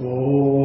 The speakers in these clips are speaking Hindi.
ॐ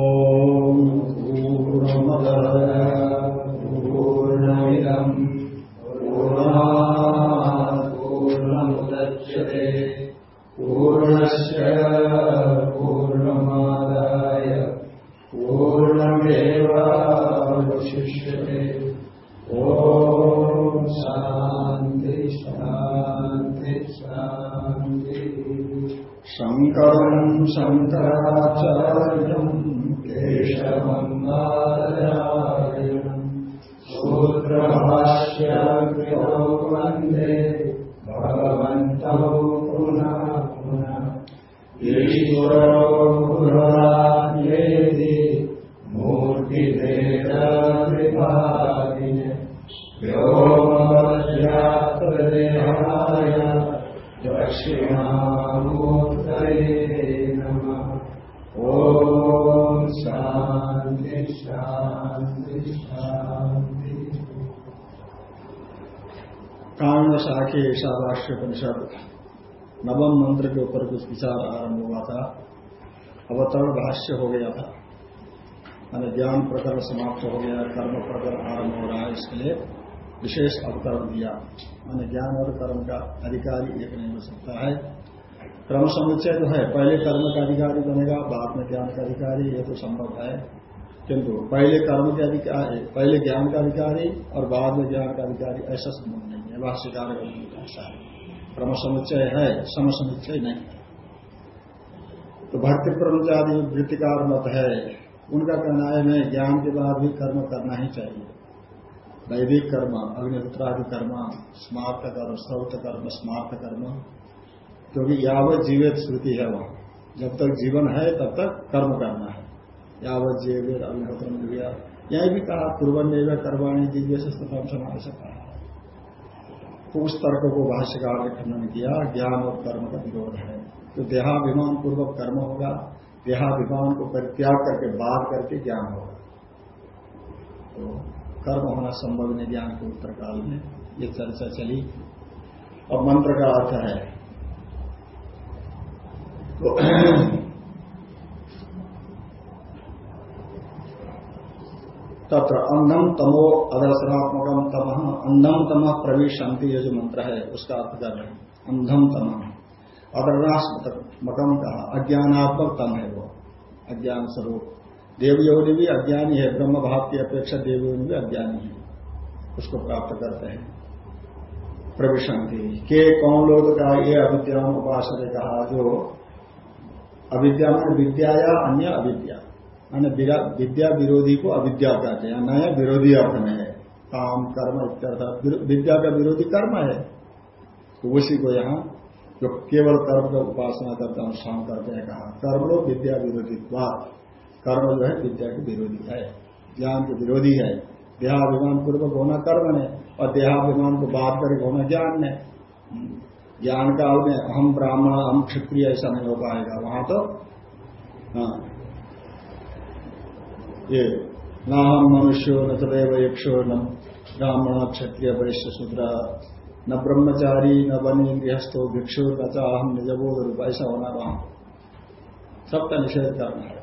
अवतरण भाष्य हो गया था। मैंने ज्ञान प्रकरण समाप्त हो गया, कर्म प्रकरण आरंभ हो रहा है, इसके लिए विशेष अवतरण दिया। मैंने ज्ञान और कर्म का अधिकारी एक नहीं हो सकता है। क्रम समुच्चय जो है, पहले कर्म का अधिकारी बनेगा, बाद में ज्ञान का अधिकारी, ये तो संभव है। किंतु पहले कर्म के अधिकारी, पहले ज्ञान का अधिकारी और बाद में ज्ञान का अधिकारी, ऐसा संभव नहीं है। भाष्यकार ऐसा है। क्रम समुच्चय है, सम समुच्चय नहीं है। तो भक्ति प्रपंचादि वृत्तिकार मत है। उनका कहना है नहीं ज्ञान के बाद भी कर्म करना ही चाहिए। वैदिक कर्म, अग्निहोत्रादि कर्म, स्मार्त कर्म स्रौत कर्म, स्मार्त कर्म, क्योंकि यावत जीवित श्रुति है वहाँ। जब तक जीवन है, तब तक कर्म करना है। यावत जीवित, अग्निहोत्र यह भी कहा पूर्वन में कर्माणी दिव्य से समावेश कहा तो उस तर्क को भाष्यकार ने खंडन किया, ज्ञान और कर्म का विरोध है। तो देहाभिमान पूर्वक कर्म होगा, देहाभिमान को परित्याग करके बाध करके ज्ञान होगा। तो कर्म होना संभव नहीं ज्ञान के उत्तर काल में, ये चर्चा चली। और मंत्र का अर्थ है तो तत्र अन्नम तमो अदर्शनात्मकम तम, अन्नम तम प्रवेशांति ये जो मंत्र है, उसका अर्थ कर रहे हैं। अंधम तम अदर्शनात्मकम कहा अज्ञानात्मक तम है वो अज्ञान स्वरूप देवयोनि भी अज्ञानी है ब्रह्म भाव की अपेक्षा देवयोनि भी अज्ञानी है। उसको प्राप्त करते हैं। प्रविशांति के कौन लोग का ये अविद्याम उपासना कहा, जो अविद्या में विद्या या अन्य अविद्या। मैंने विद्या विरोधी को अविद्या कहते हैं। नया विरोधी अर्थ में है। काम, कर्म, इत्यर्थ। विद्या का विरोधी कर्म है। उसी को यहाँ जो केवल कर्म का उपासना करते अनुष्ठान करते हैं, कहा, कर्म लोग विद्या विरोधी कर्म जो है विद्या के विरोधी है, ज्ञान के विरोधी है। देहाभिमान पूर्वक होना कर्म ने, और देहाभिमान को बात करके होना ज्ञान ने। ज्ञान काल में हम ब्राह्मण हम क्षत्रिय ऐसा नहीं हो पाएगा, वहाँ तो हाँ। ये न हम मनुष्यो न तदेव यक्षो ब्राह्मण क्षत्रिय वैश्य शूद्र न ब्रह्मचारी, न बनी गृहस्थो भिक्षु, न चाहम निजबोध रूप ऐसा होना वहाँ। सबका निषेध करना है।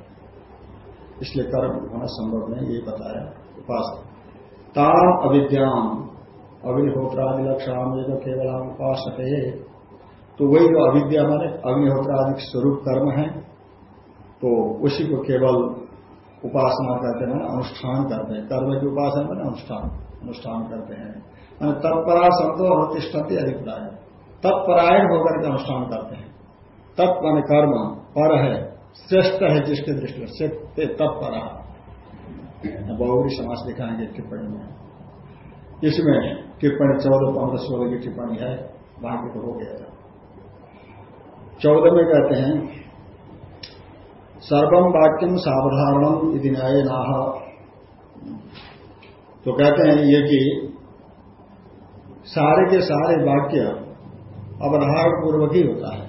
इसलिए कर्म होना संभव नहीं, ये बताया उपासना ताम अविद्याम अग्निहोत्रादि लक्षण ये तो केवल हम उपासक तो वही जो अविद्या माने अग्निहोत्रादि स्वरूप कर्म है तो उसी को केवल उपासना करते हैं, अनुष्ठान करते हैं। कर्म की उपासना मैंने अनुष्ठान अनुष्ठान करते हैं। तत्परा शब्दों अनुतिष्ठती अभिप्राय। तत्परायण होकर के अनुष्ठान करते हैं। तत् मान कर्म, पर है, श्रेष्ठ है जिसके दृष्टि से तत्परा बहुरी समाज दिखाएँगे टिप्पणी में। इसमें टिप्पणी चौदह, पंद्रह, सोलह की टिप्पणी है बाकी तो हो गया था। चौदह में कहते हैं सर्वम वाक्यम सावधारणम यदि न्याय नाह तो कहते हैं ये कि सारे के सारे वाक्य अवधारण पूर्वक ही होता है।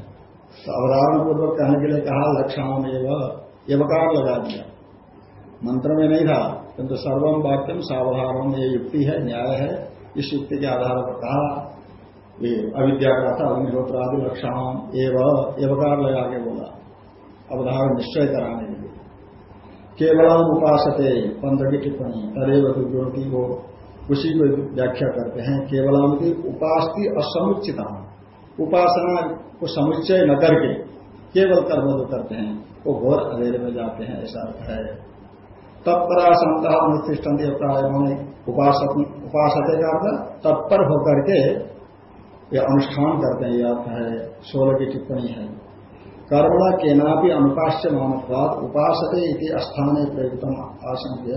तो अवधारण पूर्वक कहने के लिए कहा लक्षण एवं यवकार लगा दिया। मंत्र में नहीं था, किंतु सर्वम वाक्यम सावधारण ये युक्ति है, न्याय है। इस युक्ति के आधार पर कहा अविद्या का था अग्निहोत्रादि लक्षण एवं एवकार लगा के बोला। अवधारण निश्चय कराने के लिए। केवल उपासते पंद्रह की टिप्पणी, तदेव दुर्गुण की उसी को व्याख्या करते हैं केवलम की उपासती असमुचित। उपासना को समुच्चय न करके केवल कर्म जो करते हैं, वो घोर अंधेरे में जाते हैं, ऐसा अर्थ है। तत्परा संत अनुष्ठिष्टन प्राय उपासक उपासक अर्थ तत्पर होकर के ये अनुष्ठान करते हैं, यह अर्थ है, सोलह की टिप्पणी है। कर्मणा केना भी अनुपास्य मानवाद उपासते इति स्थान प्रयुक्तम आशंक्य।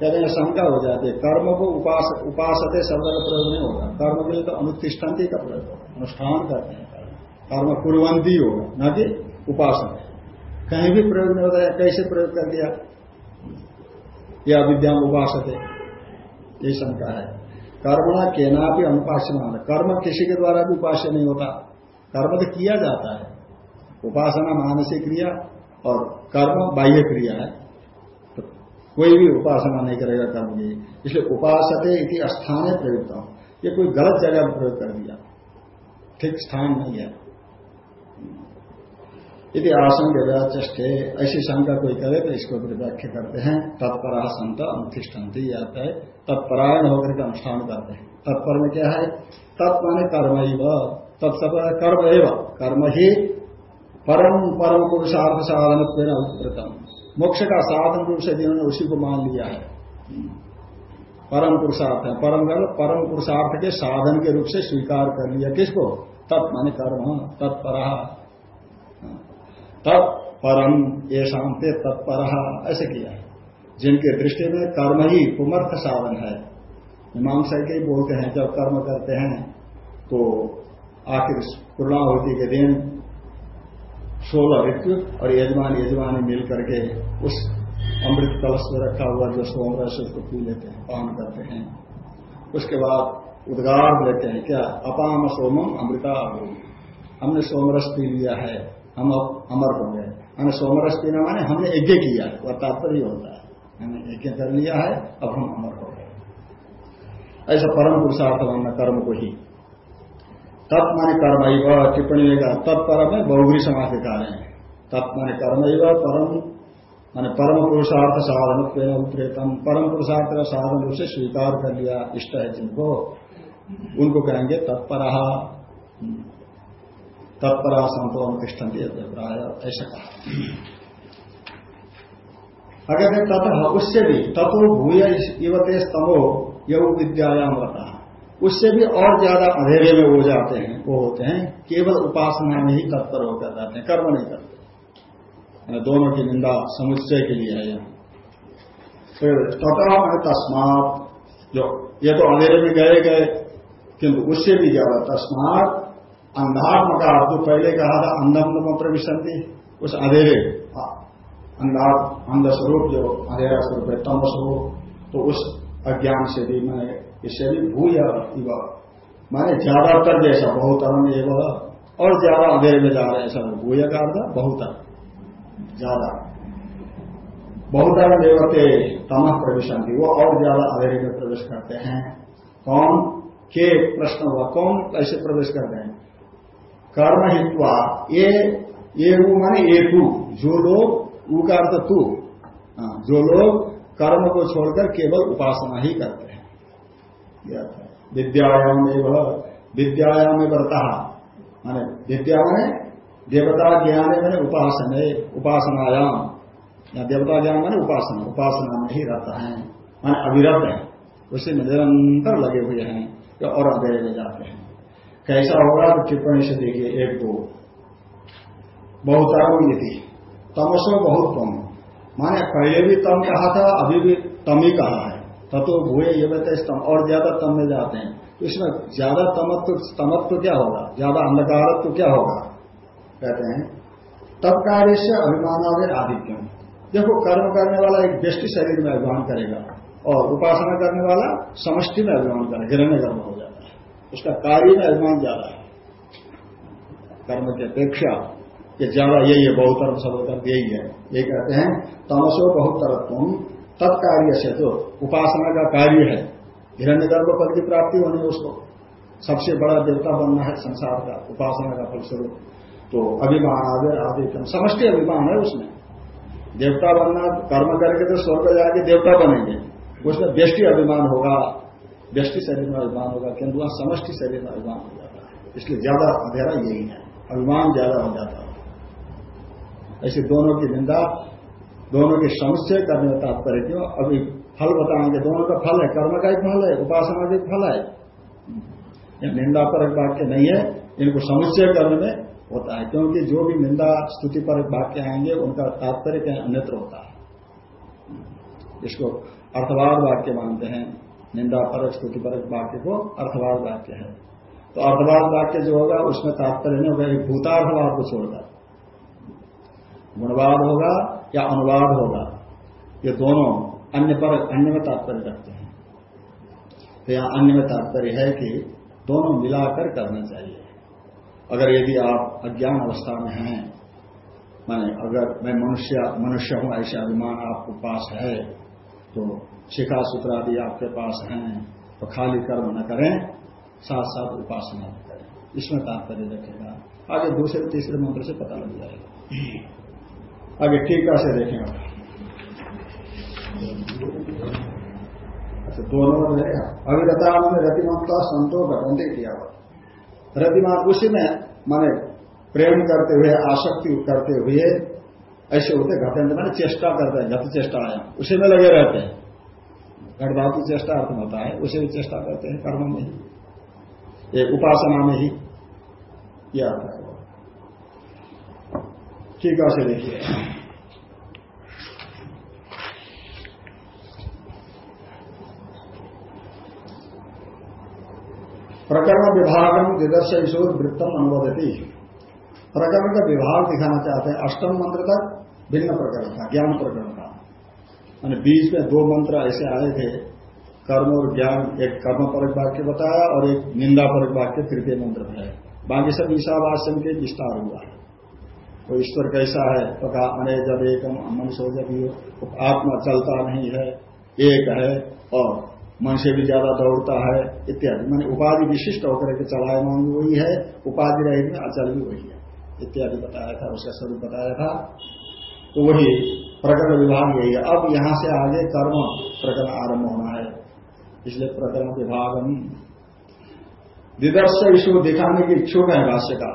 कहते हैं शंका हो जाती है। कर्म को उपास, उपासते शब्द का प्रयोग नहीं होगा। कर्म के लिए तो अनुतिष्ठन्ति का प्रयोग होगा। अनुष्ठान करते हैं कर्म। कर्म कुरवंती होगा, न कि उपासक कहीं भी प्रयोग नहीं होता है कैसे प्रयोग कर दिया? या विद्या उपासते। ये शंका है। कर्मणा केना भी अनुपास्य मान कर्म किसी के द्वारा भी उपास्य नहीं होता। कर्म तो किया जाता है। उपासना मानसिक क्रिया और कर्म बाह्य क्रिया है। कोई भी उपासना नहीं करेगा कर्म की इसलिए उपासते इति स्थान प्रयुक्त ये कोई गलत जगह में प्रयोग कर दिया। ठीक स्थान नहीं है। यदि आशंक चष्टे ऐसी शंका कोई करे तो इसको व्याख्या करते हैं। तत्परा संत अनुष्ठन्ति आता है तत्परायण होकर के अनुष्ठान करते हैं। तत्पर में क्या है? तत् कर्म ही तत्सप कर्म एवं। कर्म ही परम परम पुरुषार्थ साधन उत्तम मोक्ष का साधन रूप से जिन्होंने उसी को मान लिया है। परम पुरुषार्थ है। परम कर परम पुरुषार्थ के साधन के रूप से स्वीकार कर लिया। किसको? तत् माने कर्म तत्पर तत्परम ये शांति तत्पर ऐसे किया। है जिनके दृष्टि में कर्म ही कुमर्थ साधन है। मीमांसा के बोलते हैं, जब कर्म करते हैं तो आखिर पूर्णाहुति के दिन सोलह ऋतु और यजमान यजमान मिल करके उस अमृत कलश में रखा हुआ जो सोम रस उसको पी लेते हैं, पान करते हैं। उसके बाद उद्गार लेते हैं, क्या? अपाम सोमम अमृता हमने सोमरस पी लिया है, हम अब अमर हो गए। हमें सोमरस पीना माने हमने यज्ञ किया है, वह तात्पर्य होता है। हमने यज्ञ कर लिया है, अब हम अमर हो गए। ऐसा परम पुरुषार्थ मानना कर्म को ही तत् माने कर्म टिप्पणी कहा तत्परम में बहुगुरी समाज के कारण है। तत् माने कर्म परम, माने परम पुरुषार्थ साधन उत्प्रेतम। परम पुरुषार्थ का साधन रूप से स्वीकार कर लिया, इष्ट है जिनको। उनको कहेंगे तत्पर। तत्परा संतो अनुष्ठन्ति अभिप्राय ऐसा कहा। अगर तथा उससे भी तत्व भूय युवते स्तमो यऊ विद्यायाम रहा उससे भी और ज़्यादा अंधेरे में वो जाते हैं, वो होते हैं, केवल उपासना में ही तत्पर होकर जाते हैं, कर्म नहीं करते। दोनों की निंदा समुच्चय के लिए है फिर तथा तस्मात, जो, ये तो अंधेरे में गए गए, किंतु उससे भी ज़्यादा तस्मात अंधात्म का जो पहले कहा था, अंधम प्रविशंति उस अंधेरे अंधा अंध स्वरूप जो, अंधेरा स्वरूप है तम स्वरूप तो उस अज्ञान से भी मैं इससे भी भूय माने ज़्यादातर जैसा बहुतरम एवं और ज़्यादा अंधेरे में जा रहे हैं सब भूय का अर्थ बहुतर ज़्यादा। बहुतर देवते तमह प्रवेशांति वो और ज़्यादा अंधेरे में प्रवेश करते हैं। कौन? के प्रश्न हुआ। कौन कैसे प्रवेश करते हैं? कर्म हित्वा। ये ये माने ये तू। जो लोग ऊ का अर्थ तू। हाँ, जो लोग कर्म को छोड़कर केवल उपासना ही करते विद्यायाम विद्यायाम व्रता। माने विद्या में देवता ज्ञान मैंने उपासना उपासनायाम। या देवता ज्ञान माने उपासना उपासना में ही रहता है। माने अविरत है, उसी निरंतर लगे हुए हैं तो और अंधेरे में जाते हैं। कैसा होगा तो टिप्पणी से देखिए, एक दो। बहुतारो यदि तमसो बहुत कम माने पहले भी तम कहा था, अभी भी तम ही कहा है। तत्व भूए ये स्तम, और ज़्यादा तम में जाते हैं। तो इसमें ज़्यादा तमत्व तमत्व क्या होगा? ज़्यादा अंधकारत्व क्या होगा? कहते हैं तब कार्य से अभिमानादि आधिक्यम देखो, कर्म करने वाला एक व्यष्टि शरीर में अभिमान करेगा, और उपासना करने वाला समष्टि में अभिमान करेगा गिरने कर्म हो जाता है। उसका कार्य में अभिमान ज़्यादा है। कर्म की अपेक्षा ये ज़्यादा यही है बहुतर्म सब यही है। ये कहते हैं, तमसो बहुतरत्व तत्कार्य से तो उपासना का कार्य है। हिरण्य गर्भ पद की प्राप्ति होनी उसको। सबसे बड़ा देवता बनना है संसार का, उपासना का फलस्वरूप। तो अभिमान आदि आदि समष्टि अभिमान है उसमें। देवता बनना, कर्म करके तो स्वर्ग जाके देवता बनेंगे। उसमें व्यष्टि अभिमान होगा, व्यष्टि शरीर में अभिमान होगा किंतु वहाँ समष्टि शरीर में अभिमान हो जाता है। इसलिए ज़्यादा अंधेरा यही है, अभिमान ज़्यादा हो जाता है। ऐसे दोनों की निंदा दोनों के समुच्चय करने में तात्पर्य क्यों? अभी फल बताएँगे, दोनों का फल है, कर्म का एक फल है, उपासना का एक फल है। निंदा पर वाक्य नहीं है, इनको समुच्चय करने में होता है, क्योंकि जो भी निंदा स्तुति पर वाक्य आएँगे, उनका तात्पर्य कहीं अन्यत्र होता है। इसको अर्थवाद वाक्य मानते हैं निंदा पर स्तुति पर वाक्य को अर्थवाद वाक्य है। तो अर्थवाद वाक्य जो होगा, उसमें तात्पर्य नहीं होगा भूतार्थवाद को छोड़कर। गुणवाद होगा या अनुवाद होगा? ये दोनों अन्य पर, अन्य में तात्पर्य रखते हैं। तो यहाँ अन्य में तात्पर्य है कि दोनों मिलाकर करना चाहिए। अगर यदि आप अज्ञान अवस्था में हैं, माने अगर मैं मनुष्य मनुष्य हूँ, ऐसे अभिमान आपके पास है तो शिखा सूत्र आदि आपके पास हैं तो खाली कर्म न करें साथ साथ उपासना करें। इसमें तात्पर्य रखेगा। आगे दूसरे, तीसरे मंत्र से पता लग जाएगा। आगे टीका से देखेंगे। अच्छा दोनों में अविरता में रतिमंता संतो घटनते किया हुआ। रतिमान उसी में, माने प्रेम करते हुए, आसक्ति करते हुए, ऐसे होते घटेंद्र मैंने चेष्टा करते हैं घट चेष्टा आया उसी में लगे रहते हैं। घटधातु चेष्टा अर्थ होता है, उसे भी चेष्टा करते हैं, कर्म में। ही एक उपासना में ही यह अर्थ है। है से देखिए। प्रकरण विभागम ईश्वर वृत्तम अनुवदती प्रकरण का विभाग दिखाना चाहते हैं। अष्टम मंत्र तक भिन्न प्रकरण का ज्ञान प्रकरण का मैंने बीच में दो मंत्र ऐसे आए थे, कर्म और ज्ञान, एक कर्म पर वाक्य बताया और एक निंदा पर वाक्य तृतीय मंत्र है। बाकी सब ईशावासन के विस्तार हुआ है। तो ईश्वर कैसा है? तो कहा अने जब एकम मनुष्य हो, जब ये आत्मा चलता नहीं है, एक है और मन से भी ज़्यादा दौड़ता है, इत्यादि। मैंने उपाधि विशिष्ट होकर के चलायमान भी वही है, उपाधि रहेगी अचल भी वही है, इत्यादि बताया था, उसका स्वरूप बताया था। तो वही प्रकरण विभाग यही है। अब यहाँ से आगे कर्म प्रकरण आरंभ होना है। इसलिए प्रकरण विभाग विदर्श ईश्वर दिखाने की इच्छुक है भाष्य का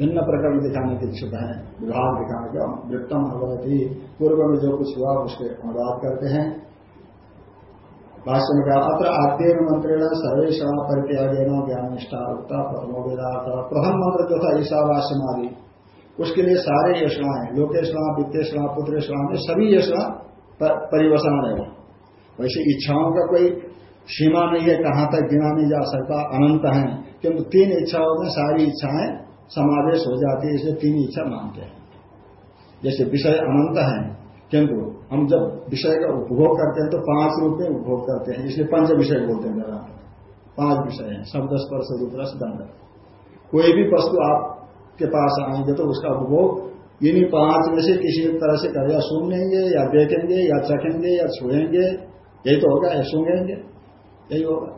भिन्न प्रकरण दिखाने के इच्छुक है। विभाग दिखाने का वृत्तम थी पूर्व में जो कुछ हुआ, उसके अनुवाद करते हैं। भाष्य में अत्र आद्य मंत्रेण सर्वेशा परित्यागेन ज्ञान निष्ठा उत्ता प्रथमो वेदार्थ प्रथम मंत्र जो था ईशावास्यम आदि उसके लिए सारे यशनाएँ लोकेशना वित्तेषणा पुत्रेशणा में सभी यशना परिवसान है वो वैसे इच्छाओं का कोई सीमा नहीं है, कहाँ तक गिना नहीं जा सकता, अनंत है। किंतु तीन इच्छाओं में सारी इच्छाएँ समावेश हो जाती है इसलिए तीन इच्छा मानते हैं। जैसे विषय अनंत है, किंतु हम जब विषय का उपभोग करते हैं तो पाँच रूप में उपभोग करते हैं इसलिए पंच विषय बोलते हैं मेरा पाँच विषय हैं, शब्द, स्पर्श, रूप, रस, दंड। कोई भी वस्तु आपके पास आएँगे तो उसका उपभोग इन्हीं पाँच में से किसी तरह से कर, या सुनेंगे, या देखेंगे, या चखेंगे, या छुएँगे, यही तो होगा, या सूंघेंगे यही होगा,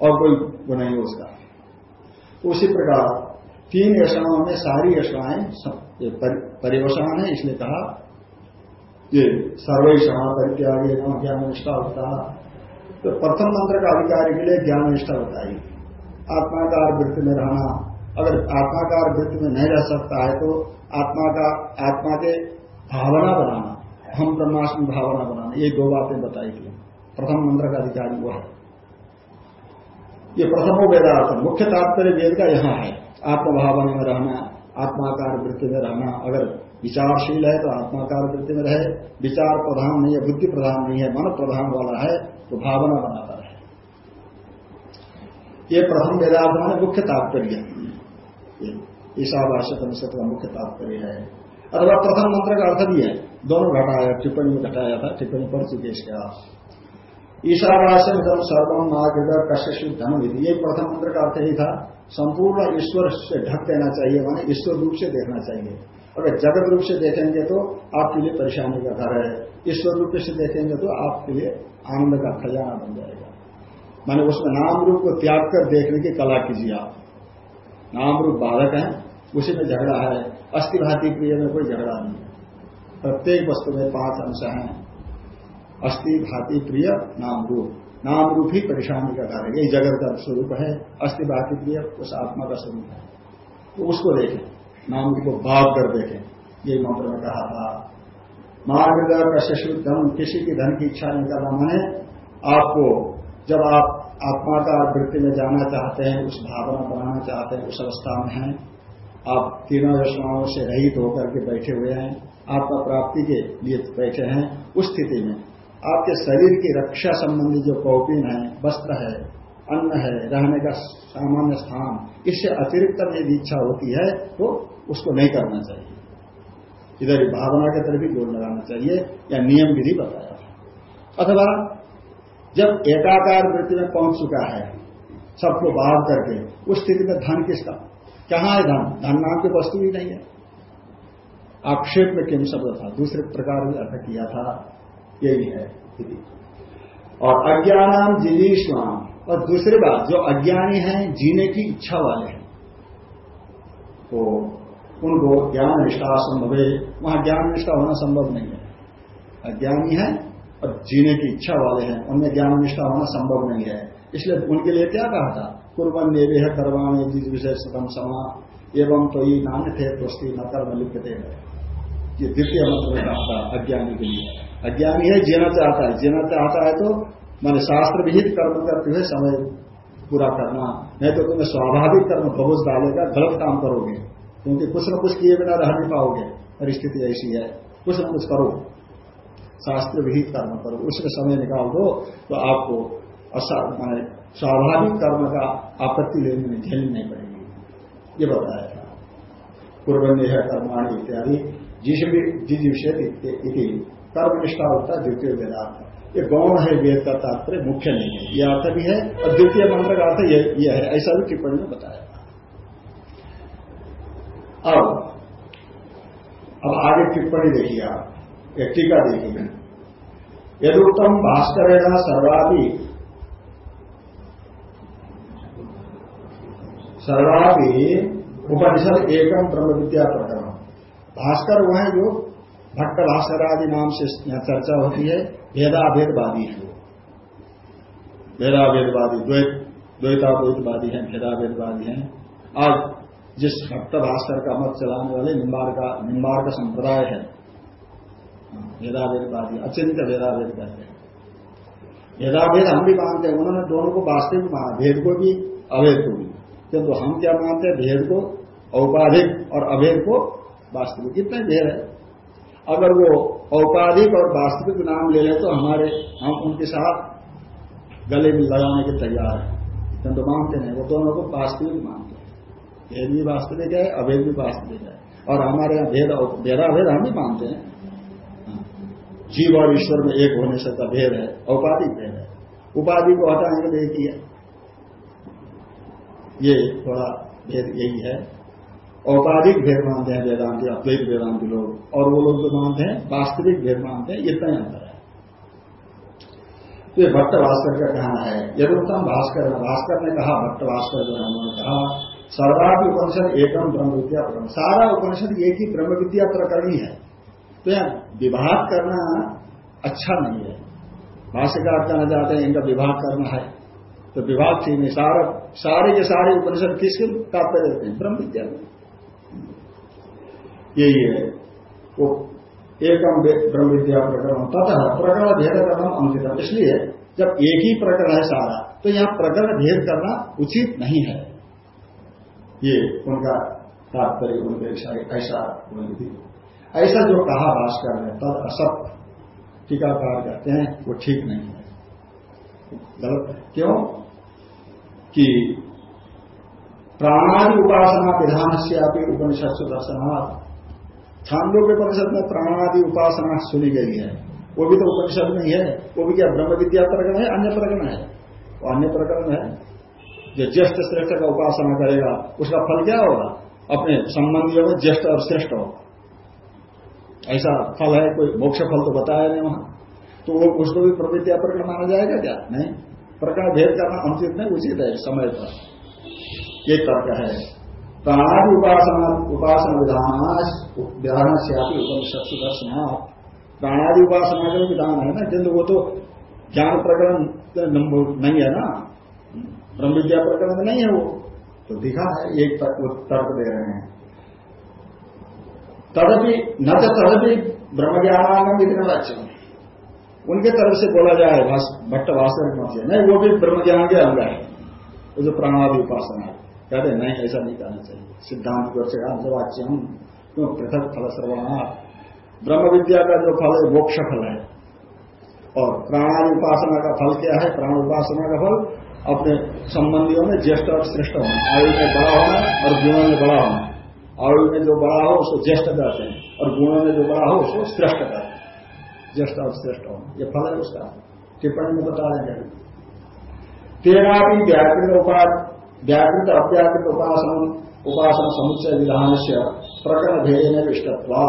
और कोई वो नहीं उसका उसी प्रकार तीन यशाओं में सारी यशाएँ परिवसान है इसलिए कहा। ये सर्वे क्षमा परित्यागी ज्ञान निष्ठा होता। तो प्रथम मंत्र का अधिकारी के लिए ज्ञान निष्ठा बताई। आत्माकार वृत्ति में रहना। अगर आत्माकार वृत्ति में नहीं रह सकता है तो आत्मा का, आत्मा के भावना बनाना, हम ब्रह्मास्म भावना बनाना, ये दो बातें बताई थी। प्रथम मंत्र का अधिकारी वो है। ये प्रथमो वेदार्थ मुख्य तात्पर्य वेद का यहाँ है। आत्मभावना में रहना, आत्माकार वृत्ति में रहना। अगर विचारशील है तो आत्माकार वृत्ति में रहे। विचार प्रधान नहीं है बुद्धि प्रधान नहीं है मन प्रधान वाला है तो भावना बनाता रहे। ये प्रथम वेदार्थ माने मुख्य तात्पर्य ईशावास्य परिषद का मुख्य तात्पर्य है। अथवा प्रथम मंत्र का अर्थ भी है। दोनों घटाया, टिप्पणी में घटाया था, टिप्पणी पढ़ चुके इसके आप ईशावास्य सर्वम नागृह कश्य धन विधि ये प्रथम मंत्र का अर्थ यही था। संपूर्ण ईश्वर से ढक देना चाहिए, माने ईश्वर रूप से देखना चाहिए। अगर जगत रूप से देखेंगे तो आपके लिए परेशानी का घर है। ईश्वर रूप से देखेंगे तो आपके लिए आनंद का खजाना बन जाएगा। माने उसमें नाम रूप को त्याग कर देखने की कला कीजिए आप। नाम रूप बाधक है, उसी में झगड़ा है। अस्थिभाती क्रिया में कोई झगड़ा नहीं है। प्रत्येक वस्तु में पाँच अंश हैं। अस्थि भाति प्रिय नाम रूप। नाम रूप ही परेशानी का कार्य यही जगत का स्वरूप है, अस्थि प्रिय उस आत्मा का स्वरूप है। तो उसको देखें, नाम को भाग कर देखें। ये मंत्र में कहा था मार्ग का शिशु धन, किसी की धन की इच्छा नहीं करना मैंने, आपको जब आप आत्मा का वृत्ति में जाना चाहते हैं, उस भावना बनाना चाहते हैं, उस अवस्था में हैं, आप तीनों रचनाओं से रहित होकर के बैठे हुए हैं, आपका प्राप्ति के लिए बैठे हैं, उस स्थिति में आपके शरीर की रक्षा संबंधी जो कौपिन है, वस्त्र है, अन्न है, रहने का सामान्य स्थान, इससे अतिरिक्त यदि इच्छा होती है तो उसको नहीं करना चाहिए। इधर भावना के तरफ़ भी जोड़ लगाना चाहिए, या नियम विधि बताया अथवा, जब एकाकार वृत्ति में पहुँच चुका है, सबको बाहर करके, उस स्थिति में धन किसका? कहाँ है धन? धन नाम की वस्तु ही नहीं है। आक्षेप में किम शब्द था, दूसरे प्रकार भी अर्थ किया था। यही है और अज्ञानाम जिलीश्वाम और दूसरी बात, जो अज्ञानी हैं, जीने की इच्छा वाले हैं। तो उनको ज्ञान निष्ठा संभव। है वहाँ ज्ञान निष्ठा होना संभव नहीं है। अज्ञानी है और जीने की इच्छा वाले हैं। उनमें ज्ञान निष्ठा होना संभव नहीं है। इसलिए उनके लिए क्या कहा था? कुर्बन नेवे है करवाने जिस विषय सतम समा। एवं तो ये नान्य थे दोस्ती न कर्म लिखते हैं ये द्वितीय मंत्र में कहा था, अज्ञानी के लिए। अज्ञानी है, जीना चाहता है। जीना चाहता है तो मैंने शास्त्र विहित कर्म करते हुए समय पूरा करना। नहीं तो तुम्हें स्वाभाविक कर्म बहुत डालेगा गलत काम करोगे। क्योंकि कुछ न कुछ किए बिना रह नहीं पाओगे। परिस्थिति ऐसी है। कुछ न कुछ करो। शास्त्र विहित कर्म करो। उसमें समय निकाल दो तो आपको स्वाभाविक कर्म का आपत्ति लेने में झेलनी नहीं पड़ेगी। ये बताया था। पूर्व कर्माणी इत्यादि, जिस भी जिस विषय कर्म निष्ठा होता है, द्वितीय वेदार्थ ये गौण है वेद का तात्पर्य मुख्य नहीं है, ये अर्थ भी है, और द्वितीय मंत्र का अर्थ यह है, ऐसा भी टिप्पणी में बताया अब अब आगे टिप्पणी देखिए आप, एक टीका देखिए। यदुक्तम भास्कर सर्वादि सर्वादि उपनिषद एकम ब्रह्म विद्या प्रकरण भास्कर वह है जो भट्ट भास्कर आदि नाम से चर्चा होती है, भेदाभेदवादी है भेदाभेदवादी, द्वैत, द्वैताद्वैतवादी है, भेदाभेदवादी है। आज जिस भक्त भास्कर का मत चलाने वाले निम्बार का निम्बार का संप्रदाय है, भेदाभेदवादी अचिंत भेदाभेद कहते हैं। भेदाभेद हम भी मानते हैं, उन्होंने दोनों को वास्तविक माना, भेद को भी, अभेद को भी। किंतु हम क्या मानते हैं, भेद को औपाधिक और अभेद को वास्तविक। इतना भेद है। अगर वो औपाधिक और वास्तविक नाम ले लें तो हमारे, हम उनके साथ गले में लगाने के तैयार हैं। किंतु मानते नहीं वो दोनों को वास्तविक मानते हैं। भेद भी वास्तविक है, अभेद भी वास्तविक है। और हमारे यहाँ भेद भेदाभेद हम भी मानते हैं। जीव और ईश्वर में एक होने से का भेद है, औपाधिक भेद है। उपाधि को हटाने के लिए ये थोड़ा भेद यही है। औपाधिक भेद मानते हैं वेदांति, अद्वैत वेदांति लोग, और वो लोग जो मानते हैं, वास्तविक भेद मानते हैं इतना ही अंतर है। तो ये भट्ट भास्कर का कहना है, यदुत्तम भास्कर भास्कर ने कहा भट्ट भास्कर जो है, उन्होंने कहा सर्वाधि उपनिषद एकम ब्रह्म विद्या प्रकरण सारा उपनिषद एक ही ब्रह्म विद्या प्रकरण ही। है तो विभाग करना अच्छा नहीं है। भाष्यकार कहना चाहते हैं, इनका विवाह करना है। तो विवाह ठीक नहीं, सारा, सारे के सारे उपनिषद किसके तात्पर्य देते हैं? ब्रह्म विद्या में। यही है। वो एकम ब्रह्म विद्या प्रकरण। तथा प्रकरण भेद करना अनुचित इसलिए जब एक ही प्रकरण है सारा तो यहाँ प्रकरण भेद करना उचित नहीं है। ये उनका तात्पर्य, उनके ऐसा ऐसा जो कहा भास्कर ने, तद असत। टीकाकार कहते हैं, वो ठीक नहीं है। गलत क्यों? कि प्राणादि उपासना विधान से आप उपनिषद से दर्शनाथ छांदो के परिषद में प्राणादि उपासना सुनी गई है। वो भी तो उपनिषद में ही वो भी क्या ब्रह्म विद्या प्रकरण है, अन्य प्रकरण है? वो अन्य प्रकरण है। जो ज्येष्ठ श्रेष्ठ का उपासना करेगा, उसका फल क्या होगा? अपने संबंधियों में ज्येष्ठ और श्रेष्ठ होगा। ऐसा फल है, कोई मोक्ष फल तो बताया नहीं वहाँ। तो वो, उसको भी प्रवृत्तिया प्रकरण माना जाएगा क्या? नहीं। प्रकरण भेद करना अनुचित नहीं, उचित है समय पर। ये तर्क है। प्राणादि उपासना उपासना विधान ध्यान से आप उपनिषद दर्शना प्राणादि उपासना का विधान है ना किंतु वो तो ज्ञान प्रकरण नहीं है ना? ब्रह्म विद्या प्रकरण नहीं है वो। तो दिखा है, एक तर्क दे रहे हैं। तदपि न तो तदपि ब्रह्म ज्ञानांगम इतने वाच्य उनके तरफ़ से बोला जाए भट्ट भाषण से नहीं, वो भी ब्रह्म ज्ञान के अंग है। वो जो प्राणादि उपासना है। कहते नहीं ऐसा नहीं कहना चाहिए। सिद्धांत को से वाच्यम क्यों पृथक फल सर्वना ब्रह्म विद्या का जो फल है, मोक्ष फल है। और प्राणादि उपासना का फल क्या है? प्राण उपासना का फल अपने संबंधियों में ज्येष्ठ और श्रेष्ठ होना। आयु में बड़ा होना और गुणों में बड़ा होना। आयु में जो बड़ा हो, उसको ज्येष्ठ कहते हैं। और गुणों में जो बड़ा हो, उसको श्रेष्ठ कहते हैं। ज्येष्ठ और श्रेष्ठ होना। ये फल है उसका। टिप्पणी में बता देंगे तेरा भी व्याकृत उपास व्याकृत अव्याकृत उपासन उपासना समुच्चय विधान से प्रकरण भेदे में इष्टत्वा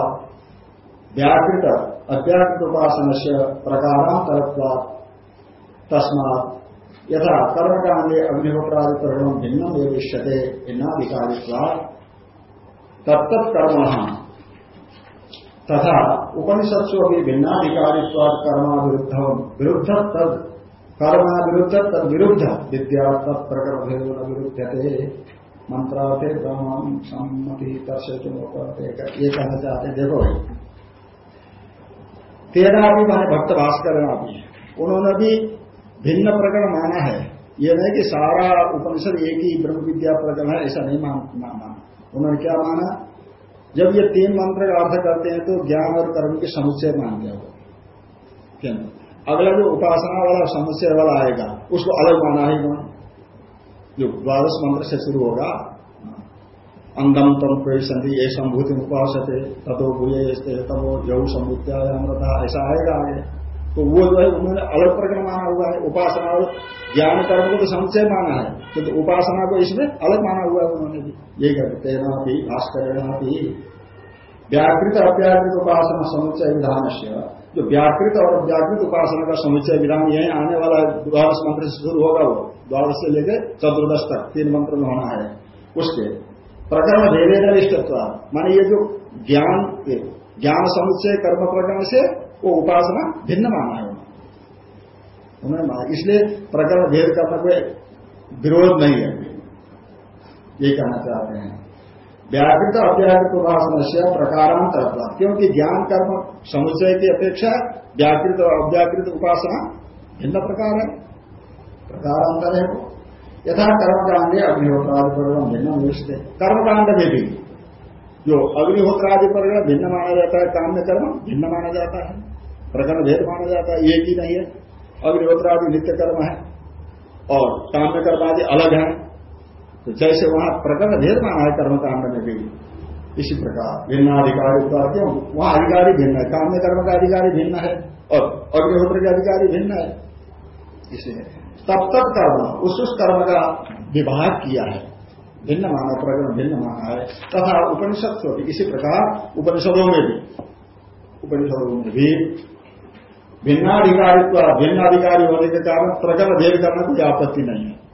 व्याकृत अव्याकृत उपासन से प्रकारांतरत्वा तस्मात यथा कर्मकांडे अग्निहोत्रादि परिणाम भिन्नम एविष्यते भिन्नाधिकारित्वा। तत्त कर्म तथा उपनिषत्सु अभी भिन्नाधिकारित्वाद कर्मा विरुद्ध विरुद्ध तद कर्मा विरुद्ध तद विरुद्ध विद्या तत्प्रकरण भेद विरुद्धते मंत्रार्थे ब्रह्म सम्मति दर्शे ये कहना चाहते देखो। तेरा भी मैंने भक्त भास्कर उन्होंने भी भिन्न प्रकरण माना है। यह नहीं कि सारा उपनिषद एक ही ब्रह्म विद्या प्रकरण है, ऐसा नहीं माना उन्होंने क्या माना? जब ये तीन मंत्र का अर्थ करते हैं तो ज्ञान और कर्म के समुच्चय मानते हो क्या? अगला जो उपासना वाला समुच्चय वाला आएगा, उसको अलग माना ही ना जो द्वादश मंत्र से शुरू होगा, अंगम तम कोई संधि ये संभूति उपास तथो भूये तबो यऊ समुद्या अमृता, ऐसा आएगा आगे तो वो जो है, उन्होंने अलग प्रकरण माना हुआ है, उपासना और ज्ञान कर्म को तो संचय माना है किंतु तो उपासना को इसमें अलग माना हुआ है उन्होंने ये कहते ना भी भास्कर भी व्याकृत अव्याकृत उपासना समुच्चय विधान से जो व्याकृत और व्याकृत उपासना का समुच्चय विधान यही आने वाला द्वादश मंत्र से शुरू होगा वो। द्वादश से लेकर चतुर्दश तक तीन मंत्र में होना है। उसके प्रकरण भेदे निष्ठत्व माने ये जो ज्ञान ज्ञान समुच्चय कर्म प्रकरण से वो उपासना भिन्न माना है। उन्होंने माना, इसलिए प्रकरण भेद करना कोई विरोध नहीं है। ये कहना चाहते हैं। व्याकृत अव्याकृत उपासना से प्रकारांतर क्योंकि ज्ञान, कर्म समुचय की अपेक्षा व्याकृत और अव्याकृत उपासना भिन्न प्रकार है। प्रकारांतर है वो। यथा कर्मकांड अग्निहोत्रादि परिणाम भिन्न निश्चित कर्मकांड में भी जो अग्निहोत्रादि परिणाम भिन्न माना जाता है, काम में कर्म भिन्न माना जाता है। प्रकरण भेद माना जाता है, एक ही नहीं है। अग्निहोत्रादि नित्य कर्म है और काम्य कर्म आदि अलग है। तो जैसे वहाँ प्रकरण भेद माना है कर्म कांड में भी, इसी प्रकार। भिन्नाधिकारी क्यों? वहाँ अधिकारी भिन्न है काम्य कर्म का अधिकारी भिन्न है, और अग्निहोत्र के अधिकारी भिन्न है। इसलिए तब तक कर्म उस उस कर्म का विभाग किया है। भिन्न माना प्रकरण, भिन्न माना है। तथा उपनिषद इसी प्रकार उपनिषदों में भी, उपनिषदों में भी भिन्नाधिकारित्व, भिन्नाधिकारी होने के कारण प्रकट भेद करना कोई आपत्ति नहीं है।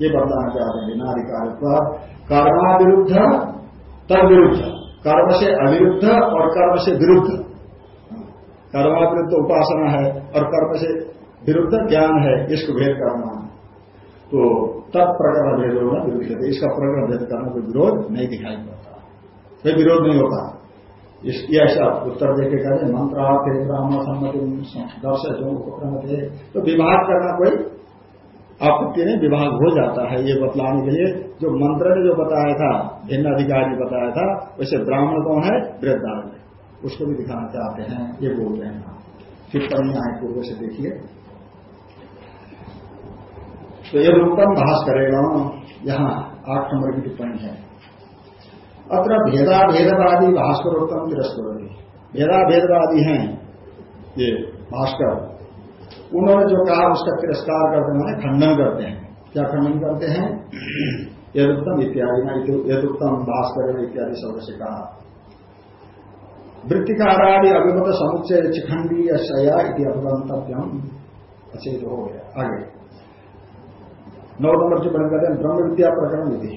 ये बताना चाहते हैं भिन्नाधिकारित्व कर्मा विरुद्ध तद विरुद्ध कर्म से अविरुद्ध और कर्म से विरुद्ध। कर्मा विरुद्ध उपासना है और कर्म से विरुद्ध ज्ञान है, इसको भेद करना। तो तब प्रकरण भेद होना विरुद्ध। है इसका प्रकरण भेद करना कोई विरोध नहीं दिखाई पड़ता। कोई विरोध नहीं होता। ऐसा उत्तर देके कहते मंत्रार्थ ब्राह्मण सम्मति दर्श जो उपक्रम थे तो विवाह करना कोई आपत्ति नहीं विभाग हो जाता है ये बतलाने के लिए। जो मंत्र ने जो बताया था, भिन्न अधिकारी बताया था, वैसे ब्राह्मण कौन है? वृद्धार उसको भी दिखाना चाहते हैं, ये बोल रहे हैं। टिप्पणी आए पूर्व से देखिए। तो ये उत्तम भाष करेगा। यहाँ आठ नंबर की टिप्पणी है। अत्र भेदा भेदवादी भास्कर उत्तम तिरस्कर भेदा भेदवादी हैं ये भास्कर। उन्होंने जो कहा, उसका तिरस्कार करते हैं खंडन करते हैं। क्या खंडन करते हैं? यदुत्तम इत्यादि यदुत्तम भास्कर इत्यादि शब्द से कहा। वृत्तिकारादि अभिमत समुच्चय चिखंडी शया इति अपगंतव्यम अचेत हो गया। आगे। नौ नंबर से बन करते हैं ब्रह्म विद्या प्रकरण विधि।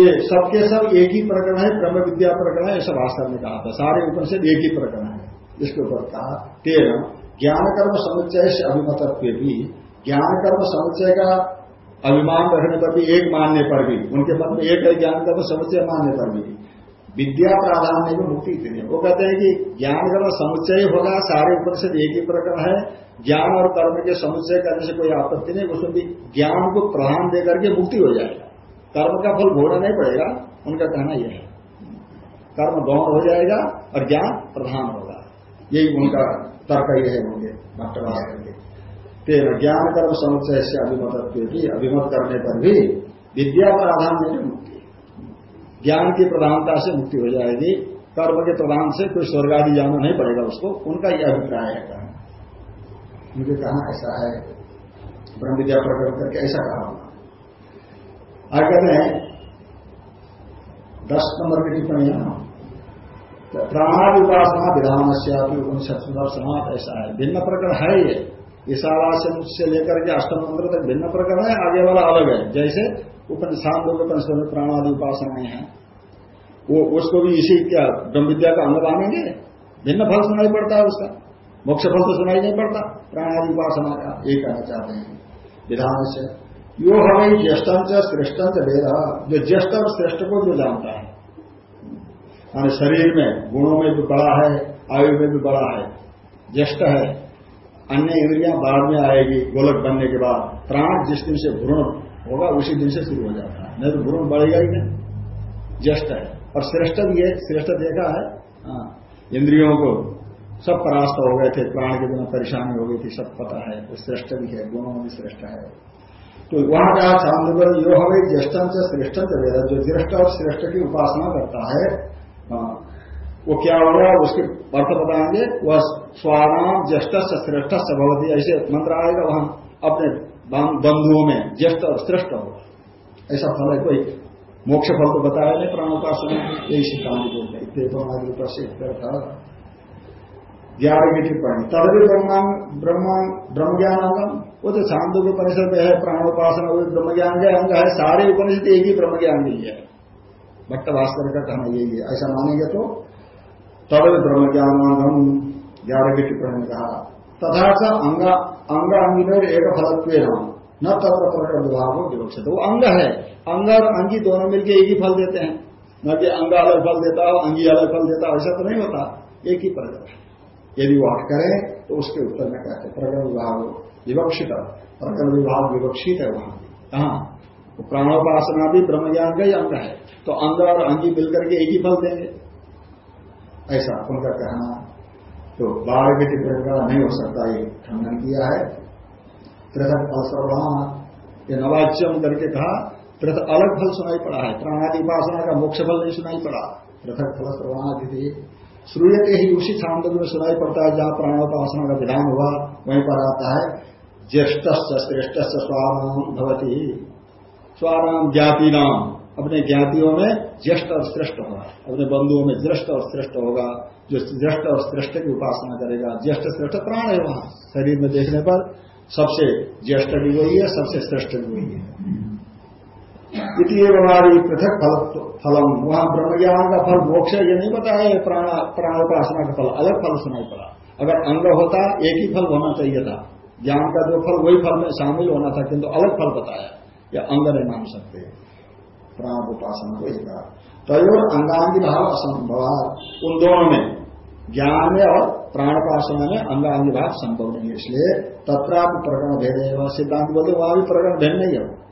ये सबके सब एक ही प्रकरण है ब्रह्म विद्या प्रकरण है, ऐसा भाषा में कहा था। सारे उपनिषद एक ही प्रकरण है। इसके ऊपर कहा, तेरह ज्ञान कर्म समुच्चय से अभिमतत्व भी ज्ञान कर्म समुच्चय का अभिमान रखने पर भी एक मानने पर भी उनके मन में एक है ज्ञान कर्म समुच्चय मानने पर भी विद्या प्राधान्य में मुक्ति इतनी वो कहते हैं कि ज्ञान कर्म समुच्चय होगा, सारे उपनिषद एक ही प्रकरण है। ज्ञान और कर्म के समुच्चय करने से कोई आपत्ति नहीं उसमें भी ज्ञान को प्रधान देकर के मुक्ति हो जाएगा। कर्म का फल भोगना नहीं पड़ेगा, उनका कहना यह है। कर्म गौण हो जाएगा और ज्ञान प्रधान होगा। यही उनका तर्क है होंगे भट्टवास करके तेरह ज्ञान कर्म समुच्चय से अभिमत भी अभिमत करने पर भी विद्या प्राधान में मुक्ति। ज्ञान की प्रधानता से मुक्ति हो जाएगी, कर्म के प्रधान से कोई स्वर्ग आदि जाना नहीं पड़ेगा उसको, उनका यह अभिप्राय है कहना उनके कहा ऐसा है, ब्रह्म विद्या प्रकरण करके ऐसा कहा होगा आगे कहते हैं, दस नंबर की टिप्पणी प्राणादि उपासना विधान से उपनिषद दर्शनाथ ऐसा है। भिन्न प्रकरण है ये। ईशावास्य से लेकर के अष्टम मंत्र तक भिन्न प्रकरण है, आगे वाला अलग है। जैसे उपनिषान लोग उपनिषद में प्राणादि उपासनाएँ हैं। वो, उसको भी इसी क्या ब्रह्म विद्या का अंग मानेंगे? भिन्न फल सुनाई पड़ता है उसका। मोक्ष फल तो सुनाई नहीं पड़ता। प्राणादि उपासना का ये कहना चाहते हैं। विधान से यो हमें ज्येष्ठम च श्रेष्ठम च वेद। जो ज्येष्ठ और श्रेष्ठ को जो जानता है। माने शरीर में, गुणों में भी बड़ा है, आयु में भी बड़ा है, ज्येष्ठ है, अन्य इंद्रियाँ बाद में आएगी, गोलक बनने के बाद, प्राण जिस दिन से भ्रूण होगा, उसी दिन से शुरू हो जाता है। नहीं तो भ्रूण बढ़ेगा ही नहीं, ज्येष्ठ है। और श्रेष्ठ भी है, श्रेष्ठ देखा है हाँ इंद्रियों को सब परास्त हो गए थे, प्राण के बिना परेशानी हो गई थी, सब पता है तो श्रेष्ठ भी है, गुणों में भी श्रेष्ठ है। तो वहाँ कहा चांद्र यो हमें ज्येष्ठ से श्रेष्ठ वेद, जो ज्येष्ठ और श्रेष्ठ की उपासना करता हाँ वो क्या होगा उसके अर्थ बताएँगे वह स्वाराम ज्येष्ठ से श्रेष्ठ से भवती। ऐसे मंत्र आएगा, वहाँ अपने बंधुओं में ज्येष्ठ और श्रेष्ठ होगा। ऐसा फल है, कोई मोक्ष फल तो बताया नहीं प्राणोपासना यही सिद्धांत बोलते हैं से था ग्यारह की टिप्पणी तभी ब्रह्मांग ब्रह्मांग ब्रह्म ज्ञान अंगम वो तो शांतों के परिषद में है, प्राणोपासना ब्रह्म ज्ञान का अंग है। सारे उपनिषद एक ही ब्रह्म ज्ञान नहीं है। भट्ट भास्कर का कहना यही है ऐसा मानेंगे तो तद ब्रह्म ज्ञान ग्यारह की टिप्पणी में कहा तथा अंग अंग में एक फलत्व न तत्र प्रकट विभाग हो विवक्षित। वो अंग है। अंग और अंगी दोनों मिलकर एक ही फल देते हैं। न कि अंग अलग फल देता हो अंगी अलग फल देता हो, ऐसा तो नहीं होता। एक ही प्रकट यदि वो हट करें तो उसके उत्तर में कहते प्रकट विभाग विवक्षित। प्रकट विभाग विवक्षित है वहाँ। कहा तो प्राणोपासना भी ब्रह्म ज्ञान का ही अंग है। तो अंग और अंगी मिलकर के एक ही फल देंगे। ऐसा उनका कहना तो बाढ़ के टिप्पणी का नहीं हो सकता, ये खंडन किया है। पृथक फल ये नवाच्यम करके कहा, पृथक अलग फल सुनाई पड़ा है। प्राणादि उपासना का मोक्ष फल नहीं सुनाई पड़ा। पृथक फल सर्वमादि श्रूयते ही उसी छांदों में सुनाई पड़ता है, जहाँ प्राणोपासना का विधान हुआ, वहीं पर आता है ज्येष्ठ श्रेष्ठ स्वाम भवती। स्वाम ज्ञाति नाम अपने ज्ञातियों में ज्येष्ठ और श्रेष्ठ होगा अपने बंधुओं में ज्येष्ठ और श्रेष्ठ होगा, जो ज्येष्ठ और श्रेष्ठ की उपासना करेगा। ज्येष्ठ, श्रेष्ठ प्राण है वहाँ। शरीर में देखने पर सबसे ज्येष्ठ भी वही है, सबसे श्रेष्ठ भी वही है। इतनी हमारी पृथक फल फलम। वहाँ ब्रह्म ज्ञान का फल मोक्ष ये नहीं बताया प्राण प्राणोपासना का फल, अलग फल सुनाई पड़ा अगर अंग होता, एक ही फल होना चाहिए था। ज्ञान का जो फल, वही फल में शामिल होना था, किंतु अलग फल बताया। या अंग नहीं मान सकते प्राण उपासना को एक तयोर अंगांगी भाव असंभव उन दोनों में ज्ञान में और प्राणोपासना में अंगांगी भाव संभव नहीं है। इसलिए तत्राप प्रकरण भेद है। सिद्धांत बोलते वहाँ भी प्रकरण भेद नहीं है।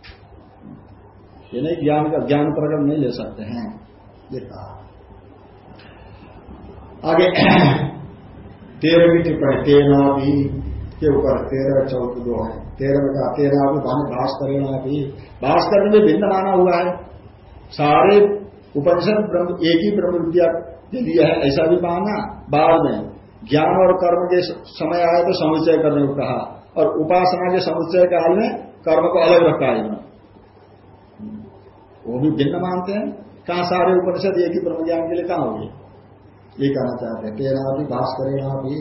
ये नहीं ज्ञान का ज्ञान प्रकरण नहीं ले सकते हैं। ये कहा। आगे तेरह की टिप्पणी तेना भी के ऊपर तेरह चौदह दो है। तेरह कहा तेरह भी भानु भी भाष करने में भिन्न माना हुआ है। सारे उपनिषद ब्रह्म एक ही ब्रह्म विद्या के लिए है, ऐसा भी माना बाद में। ज्ञान और कर्म के समय आया तो समुच्चय करने को कहा, और उपासना के समुच्चय काल में कर्म को अलग रखा है। वो भी भिन्न मानते हैं। कहा सारे उपनिषद एक ही ब्रह्म ज्ञान के लिए कहा होगी? ये कहना चाहते हैं। तेरा भी भास्करेणा भी